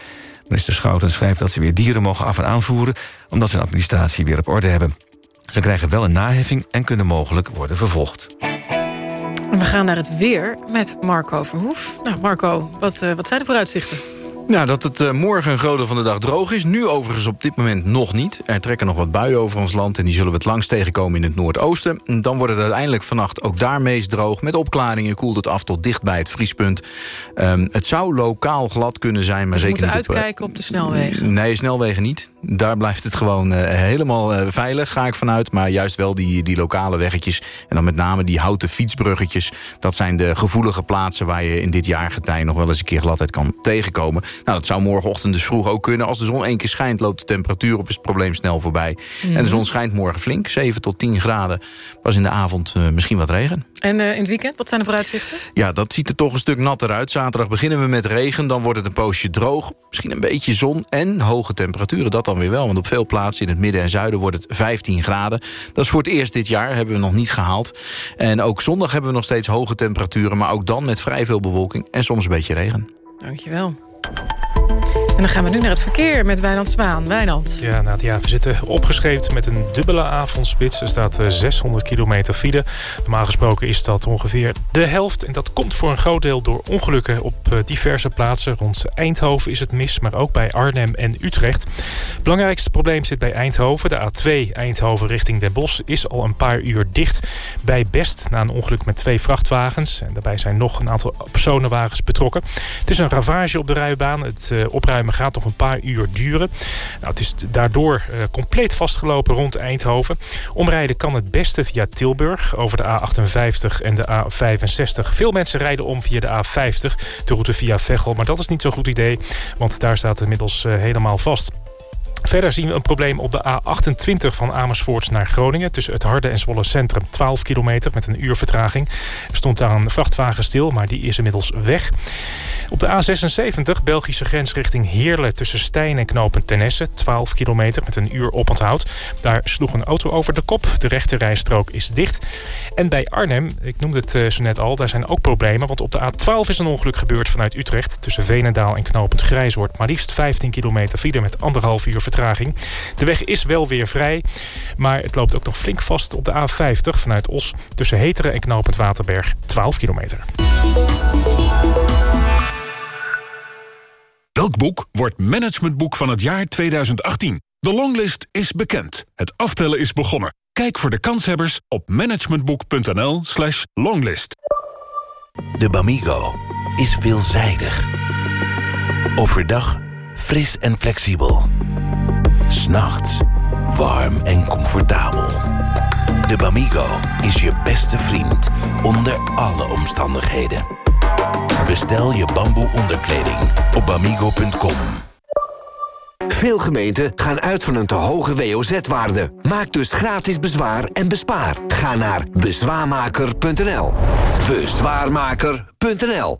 Minister Schouten schrijft dat ze weer dieren mogen af- en aanvoeren... omdat ze hun administratie weer op orde hebben. Ze krijgen wel een naheffing en kunnen mogelijk worden vervolgd. En we gaan naar het weer met Marco Verhoef. Nou, Marco, wat, uh, wat zijn de vooruitzichten? Nou, dat het uh, morgen een groot deel van de dag droog is. Nu overigens op dit moment nog niet. Er trekken nog wat buien over ons land... en die zullen we het langst tegenkomen in het noordoosten. Dan wordt het uiteindelijk vannacht ook daar meest droog. Met opklaringen koelt het af tot dicht bij het vriespunt. Um, het zou lokaal glad kunnen zijn, maar dus zeker niet... niet uitkijken op, op de snelwegen? Nee, snelwegen niet. Daar blijft het gewoon uh, helemaal uh, veilig, ga ik vanuit. Maar juist wel die, die lokale weggetjes. En dan met name die houten fietsbruggetjes. Dat zijn de gevoelige plaatsen waar je in dit jaargetij... nog wel eens een keer gladheid kan tegenkomen. Nou, dat zou morgenochtend dus vroeg ook kunnen. Als de zon één keer schijnt, loopt de temperatuur op... is het probleem snel voorbij. Mm Mhm. En de zon schijnt morgen flink, 7 tot 10 graden. Pas in de avond uh, misschien wat regen. En in het weekend, wat zijn de vooruitzichten? Ja, dat ziet er toch een stuk natter uit. Zaterdag beginnen we met regen, dan wordt het een poosje droog. Misschien een beetje zon en hoge temperaturen, dat dan weer wel. Want op veel plaatsen in het midden en zuiden wordt het 15 graden. Dat is voor het eerst dit jaar, hebben we nog niet gehaald. En ook zondag hebben we nog steeds hoge temperaturen... maar ook dan met vrij veel bewolking en soms een beetje regen. Dankjewel. En dan gaan we nu naar het verkeer met Wijnand Zwaan. Wijnand. Ja, Nadia, we zitten opgeschreven met een dubbele avondspits. Er staat 600 kilometer file. Normaal gesproken is dat ongeveer de helft. En dat komt voor een groot deel door ongelukken op diverse plaatsen. Rond Eindhoven is het mis, maar ook bij Arnhem en Utrecht. Het belangrijkste probleem zit bij Eindhoven. De A2 Eindhoven richting Den Bosch is al een paar uur dicht. Bij Best na een ongeluk met twee vrachtwagens. En daarbij zijn nog een aantal personenwagens betrokken. Het is een ravage op de rijbaan. Het uh, gaat nog een paar uur duren. Nou, het is daardoor uh, compleet vastgelopen rond Eindhoven. Omrijden kan het beste via Tilburg over de A58 en de A65. Veel mensen rijden om via de A50, de route via Veghel. Maar dat is niet zo'n goed idee, want daar staat het inmiddels uh, helemaal vast. Verder zien we een probleem op de A28 van Amersfoort naar Groningen... tussen het Harde en Zwolle Centrum. 12 kilometer met een uur vertraging. Er stond daar een vrachtwagen stil, maar die is inmiddels weg. Op de A76, Belgische grens richting Heerlen... tussen Stijn en Knopen Tenesse. 12 kilometer met een uur oponthoud. Daar sloeg een auto over de kop. De rechte rijstrook is dicht. En bij Arnhem, ik noemde het uh, zo net al, daar zijn ook problemen. Want op de A12 is een ongeluk gebeurd vanuit Utrecht... tussen Venendaal en Knopend Grijzoord. Maar liefst 15 kilometer file met anderhalf uur vertraging. De weg is wel weer vrij, maar het loopt ook nog flink vast op de A50 vanuit Os... tussen Heteren en Knopend Waterberg, 12 kilometer. Welk boek wordt managementboek van het jaar 2018? De longlist is bekend. Het aftellen is begonnen. Kijk voor de kanshebbers op managementboek.nl slash longlist. De Bamigo is veelzijdig. Overdag fris en flexibel. S'nachts warm en comfortabel. De Bamigo is je beste vriend onder alle omstandigheden. Bestel je bamboe onderkleding op bamigo.com. Veel gemeenten gaan uit van een te hoge WOZ-waarde. Maak dus gratis bezwaar en bespaar. Ga naar bezwaarmaker.nl. Bezwaarmaker.nl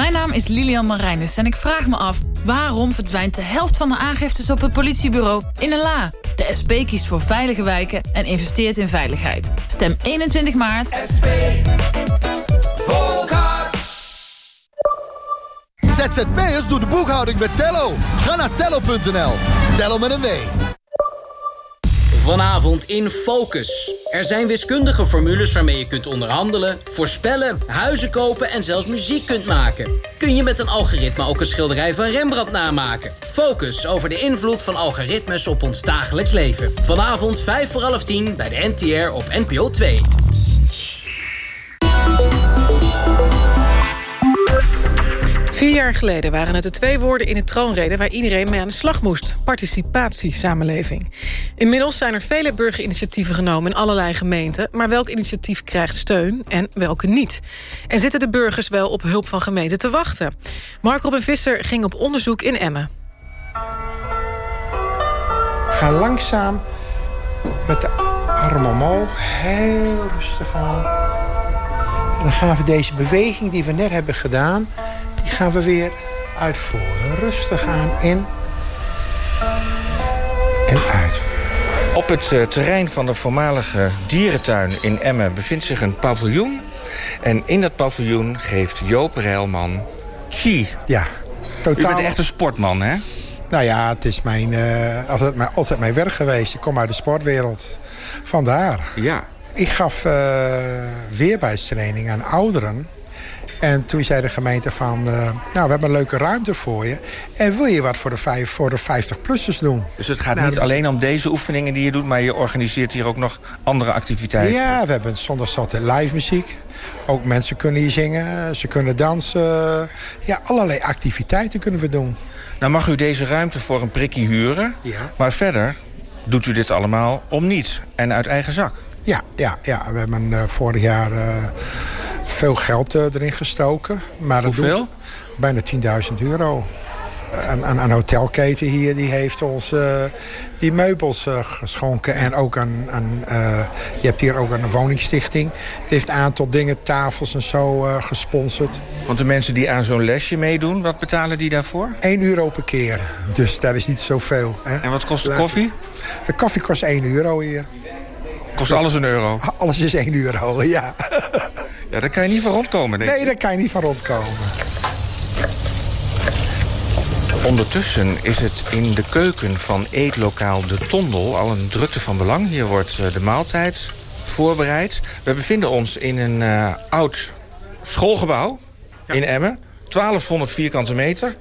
Mijn naam is Lilian Marijnis en ik vraag me af... waarom verdwijnt de helft van de aangiftes op het politiebureau in een la? De SP kiest voor veilige wijken en investeert in veiligheid. Stem 21 maart. SP. ZZP'ers doen de boekhouding met Tello. Ga naar tello.nl. Tello met een W. Vanavond in Focus. Er zijn wiskundige formules waarmee je kunt onderhandelen, voorspellen, huizen kopen en zelfs muziek kunt maken. Kun je met een algoritme ook een schilderij van Rembrandt namaken? Focus over de invloed van algoritmes op ons dagelijks leven. Vanavond 5 voor half 10 bij de NTR op NPO 2. Vier jaar geleden waren het de twee woorden in het troonrede... waar iedereen mee aan de slag moest. Participatiesamenleving. Inmiddels zijn er vele burgerinitiatieven genomen in allerlei gemeenten... maar welk initiatief krijgt steun en welke niet? En zitten de burgers wel op hulp van gemeenten te wachten? Mark Robin Visser ging op onderzoek in Emmen. Ga langzaam met de arm omhoog, heel rustig aan. En dan gaan we deze beweging die we net hebben gedaan die gaan we weer uitvoeren. Rustig aan in en uit. Op het uh, terrein van de voormalige dierentuin in Emmen bevindt zich een paviljoen. En in dat paviljoen geeft Joop Rijlman chi. Ja, totaal. U bent echt een sportman, hè? Nou ja, het is mijn, uh, altijd, mijn, altijd mijn werk geweest. Ik kom uit de sportwereld. Vandaar. Ja. Ik gaf uh, weerbaarheidstraining aan ouderen en toen zei de gemeente van, uh, nou, we hebben een leuke ruimte voor je. En wil je wat voor de, vijf, voor de 50-plussers doen? Dus het gaat Nou, niet dus- alleen om deze oefeningen die je doet... maar je organiseert hier ook nog andere activiteiten. Ja, we hebben zondag altijd live muziek. Ook mensen kunnen hier zingen, ze kunnen dansen. Ja, allerlei activiteiten kunnen we doen. Nou mag u deze ruimte voor een prikkie huren. Ja. Maar verder doet u dit allemaal om niets en uit eigen zak. Ja, ja, ja. we hebben eh, vorig jaar eh, veel geld eh, erin gestoken. Maar dat Hoeveel? bijna 10.000 euro. Een, een, een hotelketen hier die heeft ons eh, die meubels eh, geschonken. En ook een, een, je hebt hier ook een woningstichting. Die heeft een aantal dingen, tafels en zo gesponsord. Want de mensen die aan zo'n lesje meedoen, wat betalen die daarvoor? 1 euro per keer. Dus dat is niet zoveel. Hè? En wat kost de koffie? De koffie kost 1 euro hier. Kost alles een euro? Alles is 1 euro, ja. Ja, daar kan je niet van rondkomen, denk ik. Nee, daar kan je niet van rondkomen. Ondertussen is het in de keuken van eetlokaal De Tondel al een drukte van belang. Hier wordt eh, de maaltijd voorbereid. We bevinden ons in een eh, oud schoolgebouw in Emmen. 1200 vierkante meter.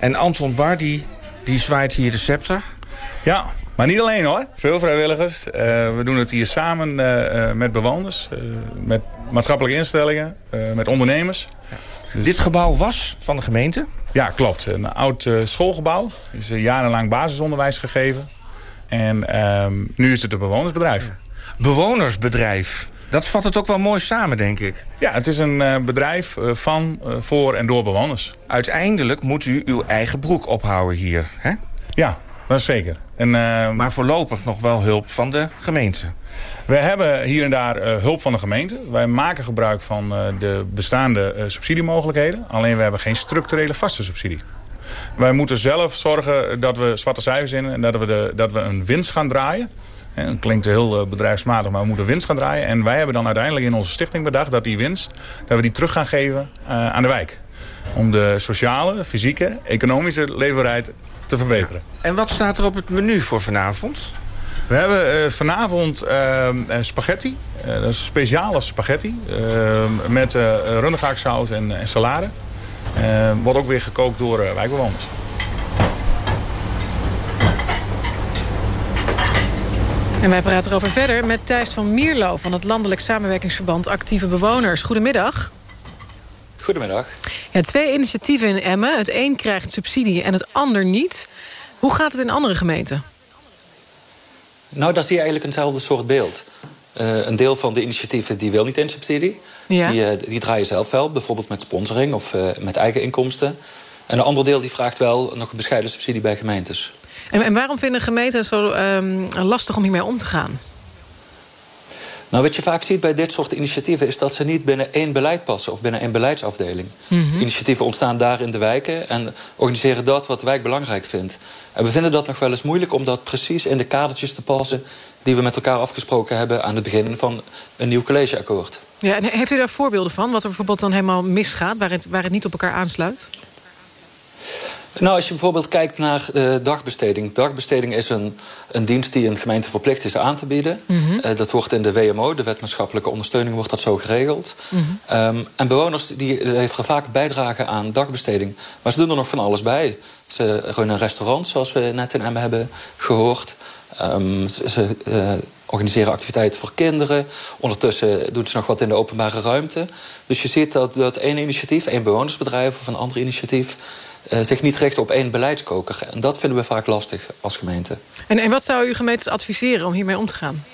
En Anton Bar die, die zwaait hier de scepter. Ja, Maar niet alleen hoor. Veel vrijwilligers. Eh, we doen het hier samen eh, eh, met bewoners, uh, met maatschappelijke instellingen, met ondernemers. Dus... Dit gebouw was van de gemeente? Ja, klopt. Een oud schoolgebouw. Is jarenlang basisonderwijs gegeven. En ehm, nu is het een bewonersbedrijf. Bewonersbedrijf? Dat vat het ook wel mooi samen, denk ik. Ja, het is een bedrijf van, voor en door bewoners. Uiteindelijk moet u uw eigen broek ophouden hier, hè? Ja, dat is zeker. En, uh, maar voorlopig nog wel hulp van de gemeente? We hebben hier en daar uh, hulp van de gemeente. Wij maken gebruik van uh, de bestaande subsidiemogelijkheden. Alleen we hebben geen structurele vaste subsidie. Wij moeten zelf zorgen dat we zwarte cijfers in en dat we, de, dat we een winst gaan draaien. En dat klinkt heel bedrijfsmatig, maar we moeten winst gaan draaien. En wij hebben dan uiteindelijk in onze stichting bedacht dat die winst... dat we die terug gaan geven aan de wijk. Om de sociale, fysieke, economische leefbaarheid te verbeteren. En wat staat er op het menu voor vanavond? We hebben uh, vanavond uh, spaghetti. Uh, dat is speciale spaghetti. met uh, en, en salade. wordt ook weer gekookt door wijkbewoners. En wij praten erover verder met Thijs van Mierlo... van het Landelijk Samenwerkingsverband Actieve Bewoners. Goedemiddag. Goedemiddag. Ja, twee initiatieven in Emmen. Het een krijgt subsidie en het ander niet. Hoe gaat het in andere gemeenten? Nou, daar zie je eigenlijk eenzelfde soort beeld. Uh, een deel van de initiatieven die wil niet in subsidie. Ja. Die, uh, die draaien zelf wel, bijvoorbeeld met sponsoring of uh, met eigen inkomsten. En een ander deel die vraagt wel nog een bescheiden subsidie bij gemeentes. En, en waarom vinden gemeenten zo um, lastig om hiermee om te gaan? Nou, wat je vaak ziet bij dit soort initiatieven... is dat ze niet binnen één beleid passen of binnen één beleidsafdeling. Mm -hmm. Initiatieven ontstaan daar in de wijken en organiseren dat wat de wijk belangrijk vindt. En we vinden dat nog wel eens moeilijk om dat precies in de kadertjes te passen... die we met elkaar afgesproken hebben aan het begin van een nieuw collegeakkoord. Ja, en heeft u daar voorbeelden van? Wat er bijvoorbeeld dan helemaal misgaat, waar het, waar het niet op elkaar aansluit? Nou, als je bijvoorbeeld kijkt naar uh, dagbesteding. Dagbesteding is een, een dienst die een gemeente verplicht is aan te bieden. Mm -hmm. uh, dat wordt in de WMO, de wet maatschappelijke ondersteuning, wordt dat zo geregeld. Mm -hmm. um, en bewoners die leveren vaak bijdragen aan dagbesteding. Maar ze doen er nog van alles bij. Ze runnen een restaurant, zoals we net in Emmen hebben gehoord. Um, ze, ze uh, organiseren activiteiten voor kinderen. Ondertussen doen ze nog wat in de openbare ruimte. Dus je ziet dat, dat één initiatief, één bewonersbedrijf of een ander initiatief... Uh, zich niet richten op één beleidskoker. En dat vinden we vaak lastig als gemeente. En, en wat zou u gemeentes adviseren om hiermee om te gaan?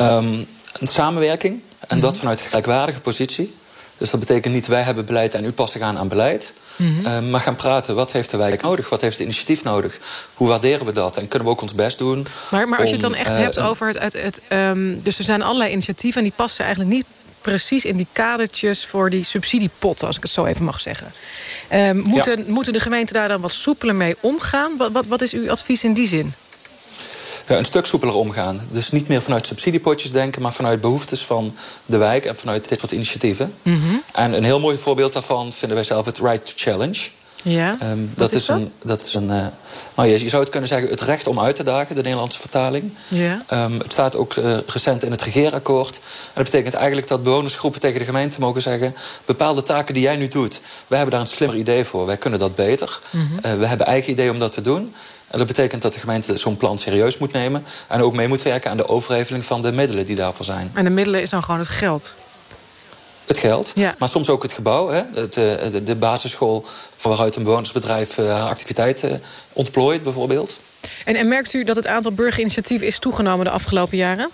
Um, een samenwerking. En mm -hmm. dat vanuit een gelijkwaardige positie. Dus dat betekent niet wij hebben beleid en u past zich aan aan beleid. Mm -hmm. uh, maar gaan praten, wat heeft de wijk nodig? Wat heeft de initiatief nodig? Hoe waarderen we dat? En kunnen we ook ons best doen? Maar, maar als je het dan echt uh, hebt over het... het, het um, dus er zijn allerlei initiatieven en die passen eigenlijk niet precies in die kadertjes voor die subsidiepot, als ik het zo even mag zeggen. Um, moeten, ja. moeten de gemeenten daar dan wat soepeler mee omgaan? Wat, wat, wat is uw advies in die zin? Ja, een stuk soepeler omgaan. Dus niet meer vanuit subsidiepotjes denken... maar vanuit behoeftes van de wijk en vanuit dit soort initiatieven. Mm -hmm. En een heel mooi voorbeeld daarvan vinden wij zelf het Right to Challenge. Ja, um, dat, is dat? Een, dat is een... Uh, nou, je, je zou het kunnen zeggen het recht om uit te dagen, de Nederlandse vertaling. Ja. Um, het staat ook uh, recent in het regeerakkoord. En dat betekent eigenlijk dat bewonersgroepen tegen de gemeente mogen zeggen... bepaalde taken die jij nu doet, wij hebben daar een slimmer idee voor. Wij kunnen dat beter. Mm -hmm. uh, we hebben eigen idee om dat te doen. En dat betekent dat de gemeente zo'n plan serieus moet nemen... en ook mee moet werken aan de overheveling van de middelen die daarvoor zijn. En de middelen is dan gewoon het geld? Het geld, ja. maar soms ook het gebouw. Hè? Het, de, de basisschool van waaruit een bewonersbedrijf haar activiteiten ontplooit bijvoorbeeld. En, en merkt u dat het aantal burgerinitiatieven is toegenomen de afgelopen jaren?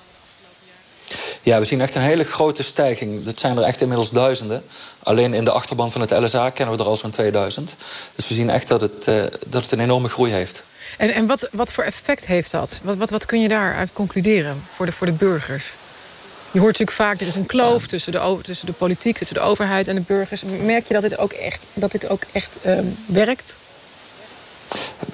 Ja, we zien echt een hele grote stijging. Dat zijn er echt inmiddels duizenden. Alleen in de achterban van het LSA kennen we er al zo'n 2000. Dus we zien echt dat het, uh, dat het een enorme groei heeft. En, en wat, wat voor effect heeft dat? Wat, wat, wat kun je daaruit concluderen voor de, voor de burgers? Je hoort natuurlijk vaak, er is een kloof tussen de, tussen de politiek, tussen de overheid en de burgers. Merk je dat dit ook echt, dat dit ook echt um, werkt?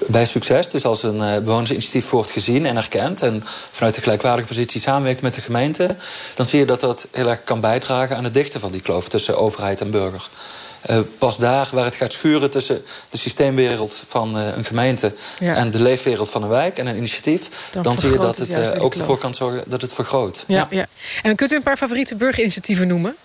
Bij succes, dus als een uh, bewonersinitiatief wordt gezien en erkend... en vanuit de gelijkwaardige positie samenwerkt met de gemeente... dan zie je dat dat heel erg kan bijdragen aan het dichten van die kloof... tussen overheid en burger. Uh, pas daar waar het gaat schuren tussen de systeemwereld van uh, een gemeente... Ja. en de leefwereld van een wijk en een initiatief... dan, dan zie je dat het uh, ook ervoor kan zorgen dat het vergroot. Ja, ja. ja. En kunt u een paar favoriete burgerinitiatieven noemen?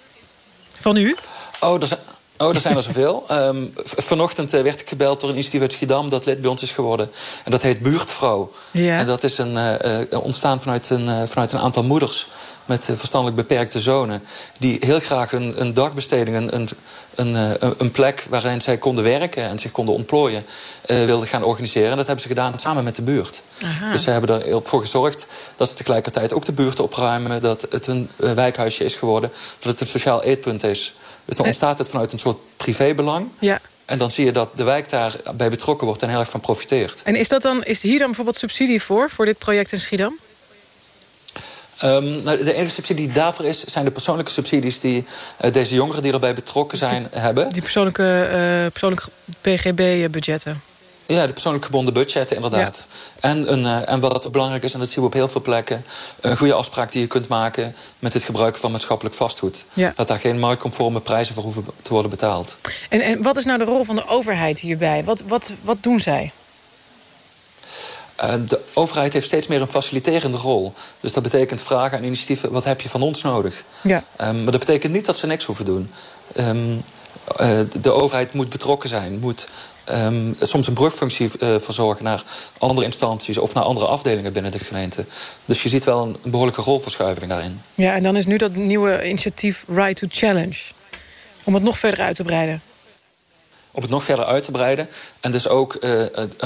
Van u? Oh, er zijn, Oh, er zijn er zoveel. Um, vanochtend uh, werd ik gebeld door een initiatief uit Schiedam... dat lid bij ons is geworden. En dat heet Buurtvrouw. Ja. En dat is een, uh, ontstaan vanuit een, uh, vanuit een aantal moeders... met verstandelijk beperkte zonen... die heel graag een, een dagbesteding, een, een, een, een, plek... waarin zij konden werken en zich konden ontplooien... wilden gaan organiseren. En dat hebben ze gedaan samen met de buurt. Aha. Dus ze hebben ervoor gezorgd dat ze tegelijkertijd ook de buurt opruimen... dat het een wijkhuisje is geworden, dat het een sociaal eetpunt is... Dus dan ontstaat het vanuit een soort privébelang. Ja. En dan zie je dat de wijk daarbij betrokken wordt en heel erg van profiteert. En is, dat dan, is hier dan bijvoorbeeld subsidie voor, voor dit project in Schiedam? Um, nou, de enige subsidie die daarvoor is, zijn de persoonlijke subsidies die uh, deze jongeren die erbij betrokken zijn die, hebben. Die persoonlijke, uh, persoonlijke PGB-budgetten. Ja, de persoonlijk gebonden budgetten, inderdaad. Ja. En, een, uh, en wat belangrijk is, en dat zien we op heel veel plekken... een goede afspraak die je kunt maken met het gebruik van maatschappelijk vastgoed. Ja. Dat daar geen marktconforme prijzen voor hoeven te worden betaald. En, en wat is nou de rol van de overheid hierbij? Wat, wat, wat doen zij? Uh, de overheid heeft steeds meer een faciliterende rol. Dus dat betekent vragen aan initiatieven... wat heb je van ons nodig? Ja. Um, maar dat betekent niet dat ze niks hoeven doen. Um, uh, de overheid moet betrokken zijn, moet um, soms een brugfunctie uh, verzorgen naar andere instanties of naar andere afdelingen binnen de gemeente. Dus je ziet wel een, een behoorlijke rolverschuiving daarin. Ja, en dan is nu dat nieuwe initiatief Right to Challenge. Om het nog verder uit te breiden. Om het nog verder uit te breiden. En dus ook uh,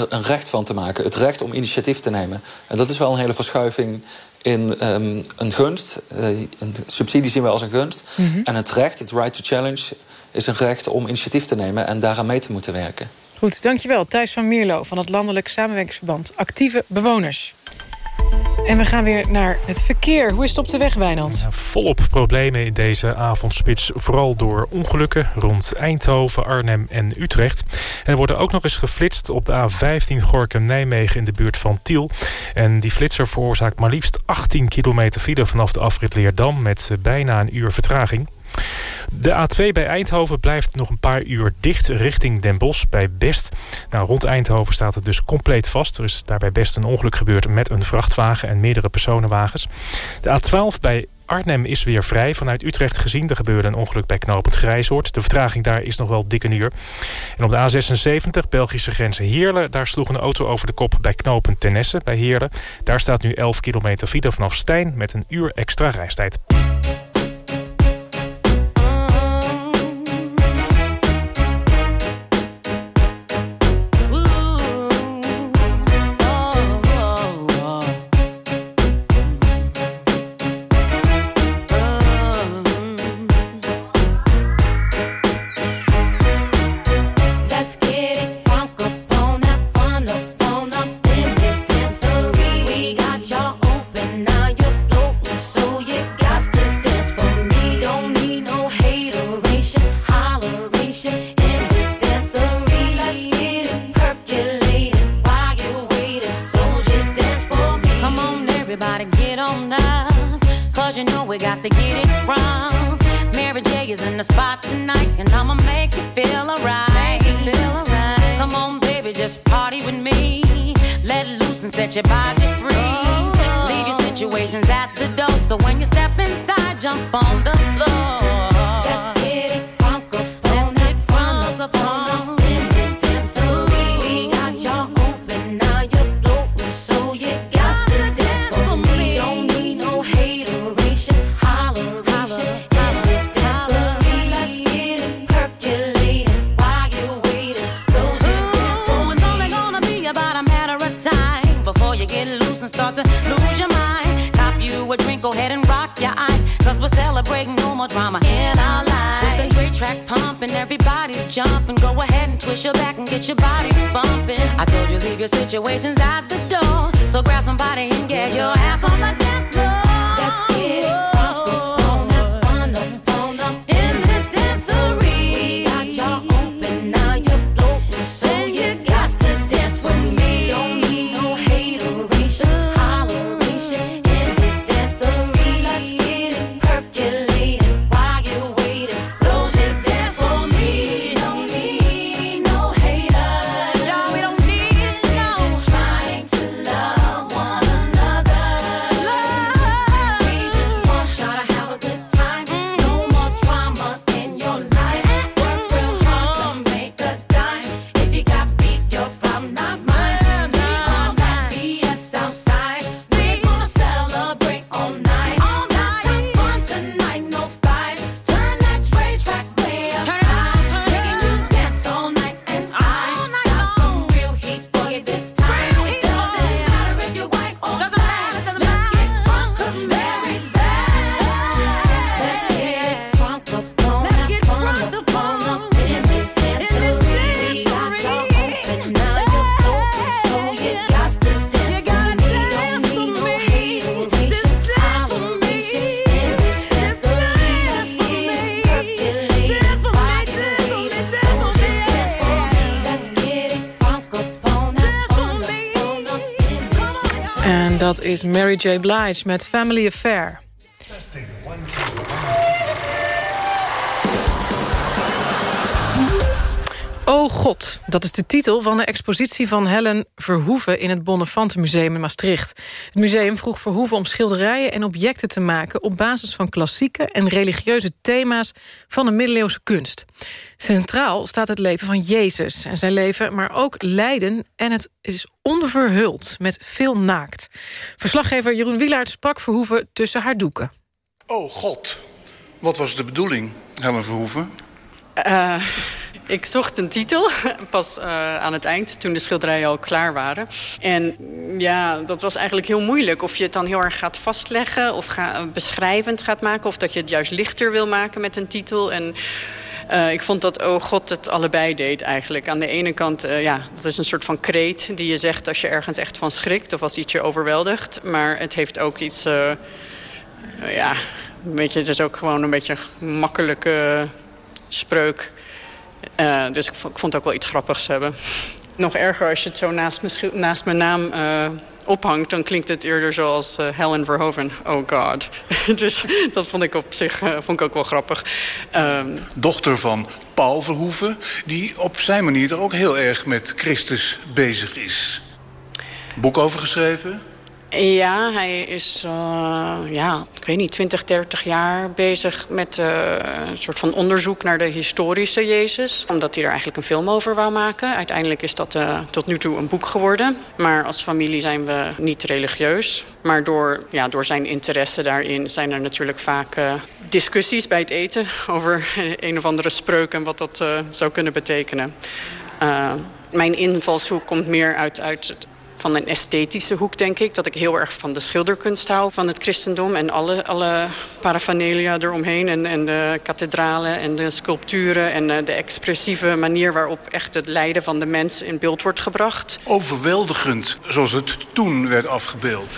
een recht van te maken. Het recht om initiatief te nemen. En dat is wel een hele verschuiving in um, een gunst. Uh, een subsidie zien we als een gunst. Mhm. Mm -hmm. En het recht, het right to challenge, is een recht om initiatief te nemen en daaraan mee te moeten werken. Goed, dankjewel. Thijs van Mierlo van het Landelijk Samenwerkingsverband Actieve Bewoners. En we gaan weer naar het verkeer. Hoe is het op de weg, Wijnand? Volop problemen in deze avondspits. Vooral door ongelukken rond Eindhoven, Arnhem en Utrecht. Er wordt er ook nog eens geflitst op de A15 Gorkum-Nijmegen... in de buurt van Tiel. En die flitser veroorzaakt maar liefst 18 kilometer file... vanaf de afrit Leerdam met bijna een uur vertraging. De A2 bij Eindhoven blijft nog een paar uur dicht richting Den Bosch bij Best. Nou, rond Eindhoven staat het dus compleet vast. Er is daarbij best een ongeluk gebeurd met een vrachtwagen en meerdere personenwagens. De A12 bij Arnhem is weer vrij. Vanuit Utrecht gezien, er gebeurde een ongeluk bij knooppunt Grijzoord. De vertraging daar is nog wel dik een uur. En op de A76, Belgische grenzen Heerlen... daar sloeg een auto over de kop bij knooppunt Tennesse bij Heerlen. Daar staat nu 11 kilometer file vanaf Stijn met een uur extra reistijd. Is Mary J. Blige met Family Affair. God, dat is de titel van de expositie van Helen Verhoeven... in het Bonnefantenmuseum in Maastricht. Het museum vroeg Verhoeven om schilderijen en objecten te maken... op basis van klassieke en religieuze thema's van de middeleeuwse kunst. Centraal staat het leven van Jezus en zijn leven, maar ook lijden... en het is onverhuld met veel naakt. Verslaggever Jeroen Wielaert sprak Verhoeven tussen haar doeken. Oh God, wat was de bedoeling, Helen Verhoeven? Uh, ik zocht een titel, pas uh, aan het eind, toen de schilderijen al klaar waren. En ja, dat was eigenlijk heel moeilijk. Of je het dan heel erg gaat vastleggen of ga, beschrijvend gaat maken... of dat je het juist lichter wil maken met een titel. En uh, ik vond dat Oh God het allebei deed eigenlijk. Aan de ene kant, ja, dat is een soort van kreet die je zegt... als je ergens echt van schrikt of als iets je overweldigt. Maar het heeft ook iets, ja, een beetje, het is ook gewoon een beetje een makkelijke spreuk... Uh, dus ik vond, ik vond het ook wel iets grappigs hebben. Nog erger als je het zo naast, mijn, naast mijn naam uh, ophangt... dan klinkt het eerder zoals uh, Helen Verhoeven. Oh god. dus dat vond ik op zich vond ik ook wel grappig. Um, Dochter van Paul Verhoeven... die op zijn manier er ook heel erg met Christus bezig is. Boek over geschreven? Ja, hij is, uh, ja, ik weet niet, 20, 30 jaar bezig met uh, een soort van onderzoek naar de historische Jezus. Omdat hij er eigenlijk een film over wou maken. Uiteindelijk is dat uh, tot nu toe een boek geworden. Maar als familie zijn we niet religieus. Maar door, ja, door zijn interesse daarin zijn er natuurlijk vaak discussies bij het eten... over een of andere spreuk en wat dat zou kunnen betekenen. mijn invalshoek komt meer uit, uit het van een esthetische hoek, denk ik. Dat ik heel erg van de schilderkunst hou van het christendom... en alle, alle paraphernalia eromheen. En, en de kathedralen en de sculpturen... en de expressieve manier waarop echt het lijden van de mens in beeld wordt gebracht. Overweldigend, zoals het toen werd afgebeeld.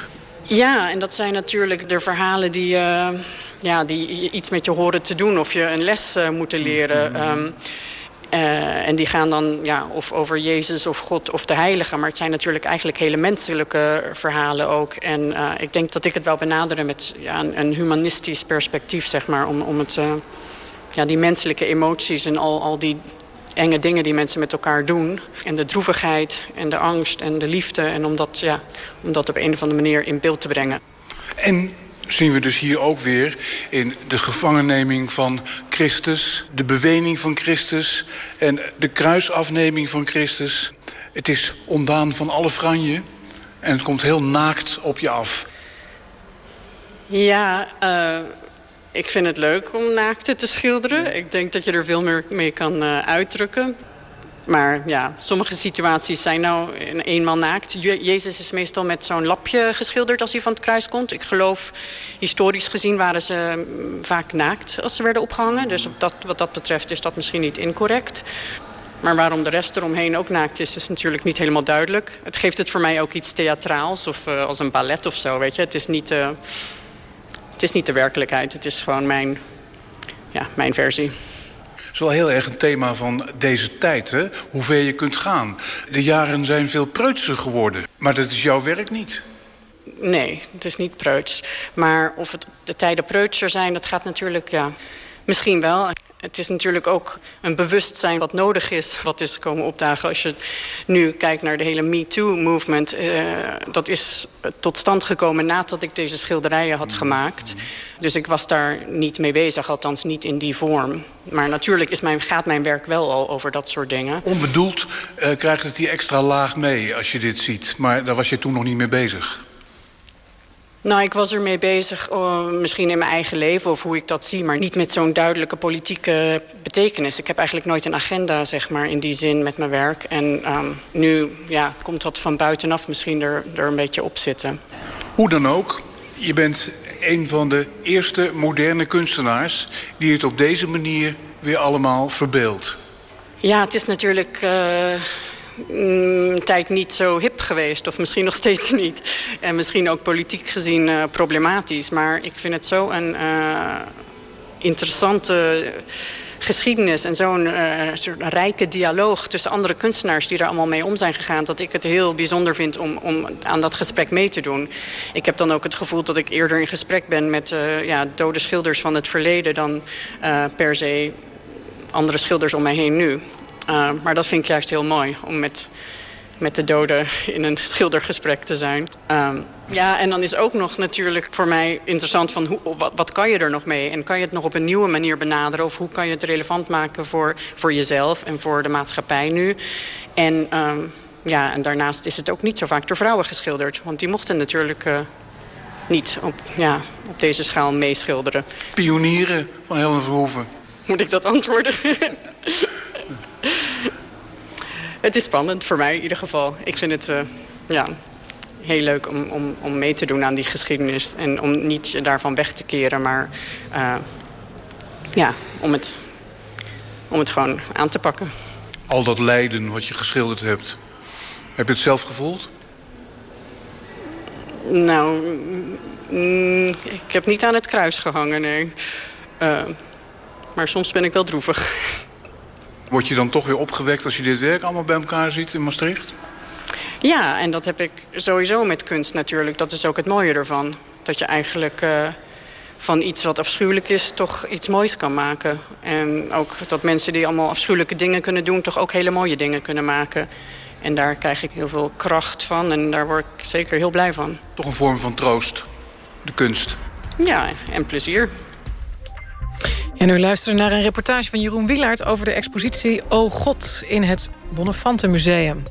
Ja, en dat zijn natuurlijk de verhalen die, uh, ja, die iets met je horen te doen... of je een les uh, moeten leren... Mm -hmm. um, uh, en die gaan dan ja, of over Jezus of God of de Heilige. Maar het zijn natuurlijk eigenlijk hele menselijke verhalen ook. En uh, ik denk dat ik het wel benaderen met ja, een, humanistisch perspectief, zeg maar. Om, om het, uh, ja, die menselijke emoties en al, al die enge dingen die mensen met elkaar doen. En de droevigheid en de angst en de liefde. En om dat, ja, om dat op een of andere manier in beeld te brengen. En zien we dus hier ook weer in de gevangenneming van Christus... de bewening van Christus en de kruisafneming van Christus. Het is ondaan van alle franje en het komt heel naakt op je af. Ja, uh, ik vind het leuk om naakte te schilderen. Ik denk dat je er veel meer mee kan uh, uitdrukken. Maar ja, sommige situaties zijn nou eenmaal naakt. Jezus is meestal met zo'n lapje geschilderd als hij van het kruis komt. Ik geloof, historisch gezien waren ze vaak naakt als ze werden opgehangen. Dus op dat, wat dat betreft is dat misschien niet incorrect. Maar waarom de rest eromheen ook naakt is, is natuurlijk niet helemaal duidelijk. Het geeft het voor mij ook iets theatraals of uh, als een ballet of zo, weet je. Het is niet, uh, het is niet de werkelijkheid, het is gewoon mijn, ja, mijn versie. Is wel heel erg een thema van deze tijd, hè? hoe ver je kunt gaan. De jaren zijn veel preutser geworden, maar dat is jouw werk niet. Nee, het is niet preuts. Maar of het de tijden preutser zijn, dat gaat natuurlijk, ja, misschien wel. Het is natuurlijk ook een bewustzijn wat nodig is, wat is komen opdagen. Als je nu kijkt naar de hele MeToo-movement, uh, dat is tot stand gekomen nadat ik deze schilderijen had gemaakt. Dus ik was daar niet mee bezig, althans niet in die vorm. Maar natuurlijk is mijn, gaat mijn werk wel al over dat soort dingen. Onbedoeld uh, krijgt het die extra laag mee als je dit ziet. Maar daar was je toen nog niet mee bezig. Nou, ik was ermee bezig, uh, misschien in mijn eigen leven of hoe ik dat zie... maar niet met zo'n duidelijke politieke betekenis. Ik heb eigenlijk nooit een agenda, zeg maar, in die zin met mijn werk. En um, nu ja, komt dat van buitenaf misschien er, er een beetje op zitten. Hoe dan ook, je bent een van de eerste moderne kunstenaars... die het op deze manier weer allemaal verbeeldt. Ja, het is natuurlijk... Uh, een tijd niet zo hip geweest. Of misschien nog steeds niet. En misschien ook politiek gezien uh, problematisch. Maar ik vind het zo een uh, interessante geschiedenis en zo'n uh, soort rijke dialoog tussen andere kunstenaars die er allemaal mee om zijn gegaan, dat ik het heel bijzonder vind om, om aan dat gesprek mee te doen. Ik heb dan ook het gevoel dat ik eerder in gesprek ben met ja, dode schilders van het verleden dan per se andere schilders om mij heen nu. Maar dat vind ik juist heel mooi om met met de doden in een schildergesprek te zijn. Um, ja, en dan is ook nog natuurlijk voor mij interessant van hoe, wat, wat, kan je er nog mee? En kan je het nog op een nieuwe manier benaderen? Of hoe kan je het relevant maken voor, voor jezelf en voor de maatschappij nu? En, um, ja, en daarnaast is het ook niet zo vaak door vrouwen geschilderd. Want die mochten natuurlijk uh, niet op, ja, op deze schaal meeschilderen. Pionieren van Helen Verhoeven. Moet ik dat antwoorden? het is spannend voor mij in ieder geval. Ik vind het uh, ja, heel leuk om, om, om mee te doen aan die geschiedenis. En om niet daarvan weg te keren, maar uh, ja, om het, om het gewoon aan te pakken. Al dat lijden wat je geschilderd hebt, heb je het zelf gevoeld? Nou, mm, ik heb niet aan het kruis gehangen, nee. Uh, maar soms ben ik wel droevig. Word je dan toch weer opgewekt als je dit werk allemaal bij elkaar ziet in Maastricht? Ja, en dat heb ik sowieso met kunst natuurlijk. Dat is ook het mooie ervan. Dat je eigenlijk uh, van iets wat afschuwelijk is toch iets moois kan maken. En ook dat mensen die allemaal afschuwelijke dingen kunnen doen... toch ook hele mooie dingen kunnen maken. En daar krijg ik heel veel kracht van en daar word ik zeker heel blij van. Toch een vorm van troost, de kunst. Ja, en plezier. En u luistert naar een reportage van Jeroen Wielaert... over de expositie O God in het Bonnefante Museum.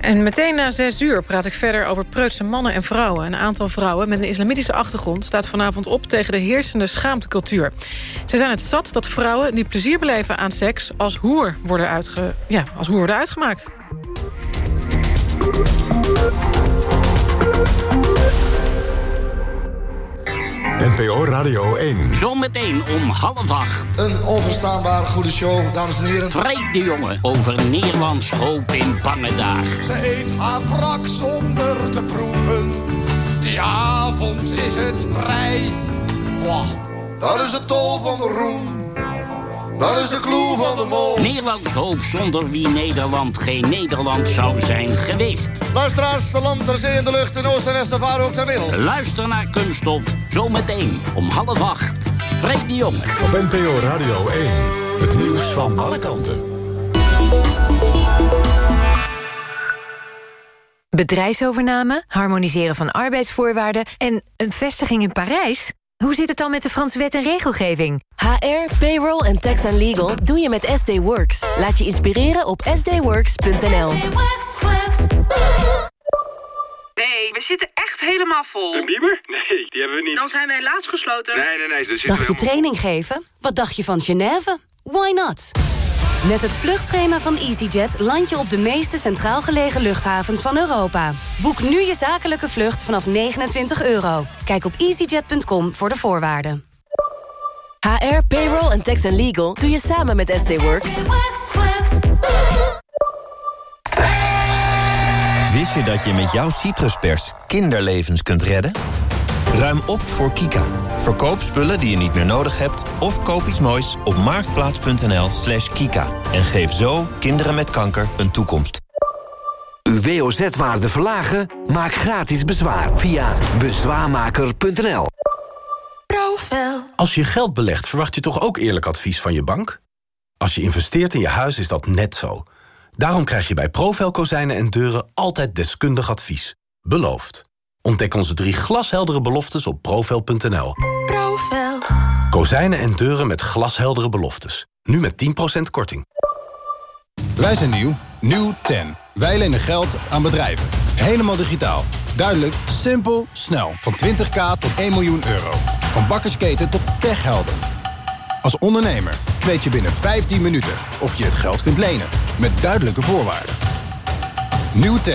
En meteen na zes uur praat ik verder over preutse mannen en vrouwen. Een aantal vrouwen met een islamitische achtergrond... staat vanavond op tegen de heersende schaamtecultuur. Ze zijn het zat dat vrouwen die plezier beleven aan seks... als hoer worden, uitge ja, als hoer worden uitgemaakt. NPO Radio 1. Zometeen om half acht. Een onverstaanbaar goede show, dames en heren. Freek de Jonge over Nederlands hoop in bange dagen. Ze eet haar brak zonder te proeven. Die avond is het brei. Boah, dat is de tol van de roem. Dat is de clue van de mol. Nederlands hoop zonder wie Nederland geen Nederland zou zijn geweest. Luisteraars, de land, de zee en de lucht in Oost en West varen ook ter wereld. Luister naar Kunststof, zometeen om half acht. Freek de Jonge. Op NPO Radio 1, het nieuws van alle kanten. Bedrijfsovername, harmoniseren van arbeidsvoorwaarden en een vestiging in Parijs? Hoe zit het dan met de Franse wet en regelgeving? HR, payroll en tax and legal doe je met SD Works. Laat je inspireren op sdworks.nl. Nee, we zitten echt helemaal vol. Een bieber? Nee, die hebben we niet. Dan zijn we helaas gesloten. Nee, nee, nee. Dus dacht je training geven? Wat dacht je van Genève? Why not? Met het vluchtschema van EasyJet land je op de meeste centraal gelegen luchthavens van Europa. Boek nu je zakelijke vlucht vanaf 29 euro. Kijk op easyjet.com voor de voorwaarden. HR, payroll en tax and legal doe je samen met SD Works. Wist je dat je met jouw citruspers kinderlevens kunt redden? Ruim op voor Kika. Verkoop spullen die je niet meer nodig hebt... of koop iets moois op marktplaats.nl slash kika. En geef zo kinderen met kanker een toekomst. Uw WOZ-waarde verlagen? Maak gratis bezwaar via bezwaarmaker.nl. Als je geld belegt, verwacht je toch ook eerlijk advies van je bank? Als je investeert in je huis is dat net zo. Daarom krijg je bij Profel Kozijnen en Deuren altijd deskundig advies. Beloofd. Ontdek onze drie glasheldere beloftes op profel.nl. Profel. Kozijnen en deuren met glasheldere beloftes. Nu met 10% korting. Wij zijn nieuw. Nieuw 10. Wij lenen geld aan bedrijven. Helemaal digitaal. Duidelijk, simpel, snel. Van 20k tot 1 miljoen euro. Van bakkersketen tot techhelden. Als ondernemer weet je binnen 15 minuten of je het geld kunt lenen. Met duidelijke voorwaarden. Nieuw 10.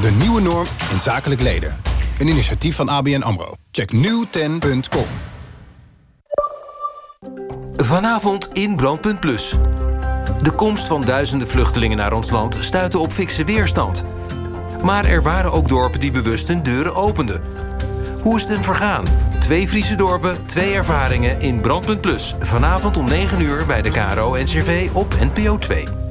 De nieuwe norm in zakelijk leden. Een initiatief van ABN AMRO. Check nieuwten.com. Vanavond in Brandpunt Plus. De komst van duizenden vluchtelingen naar ons land stuitte op fikse weerstand. Maar er waren ook dorpen die bewust hun deuren openden. Hoe is het vergaan? Twee Friese dorpen, twee ervaringen in Brandpunt Plus. Vanavond om 9 uur bij de KRO-NCRV op NPO 2.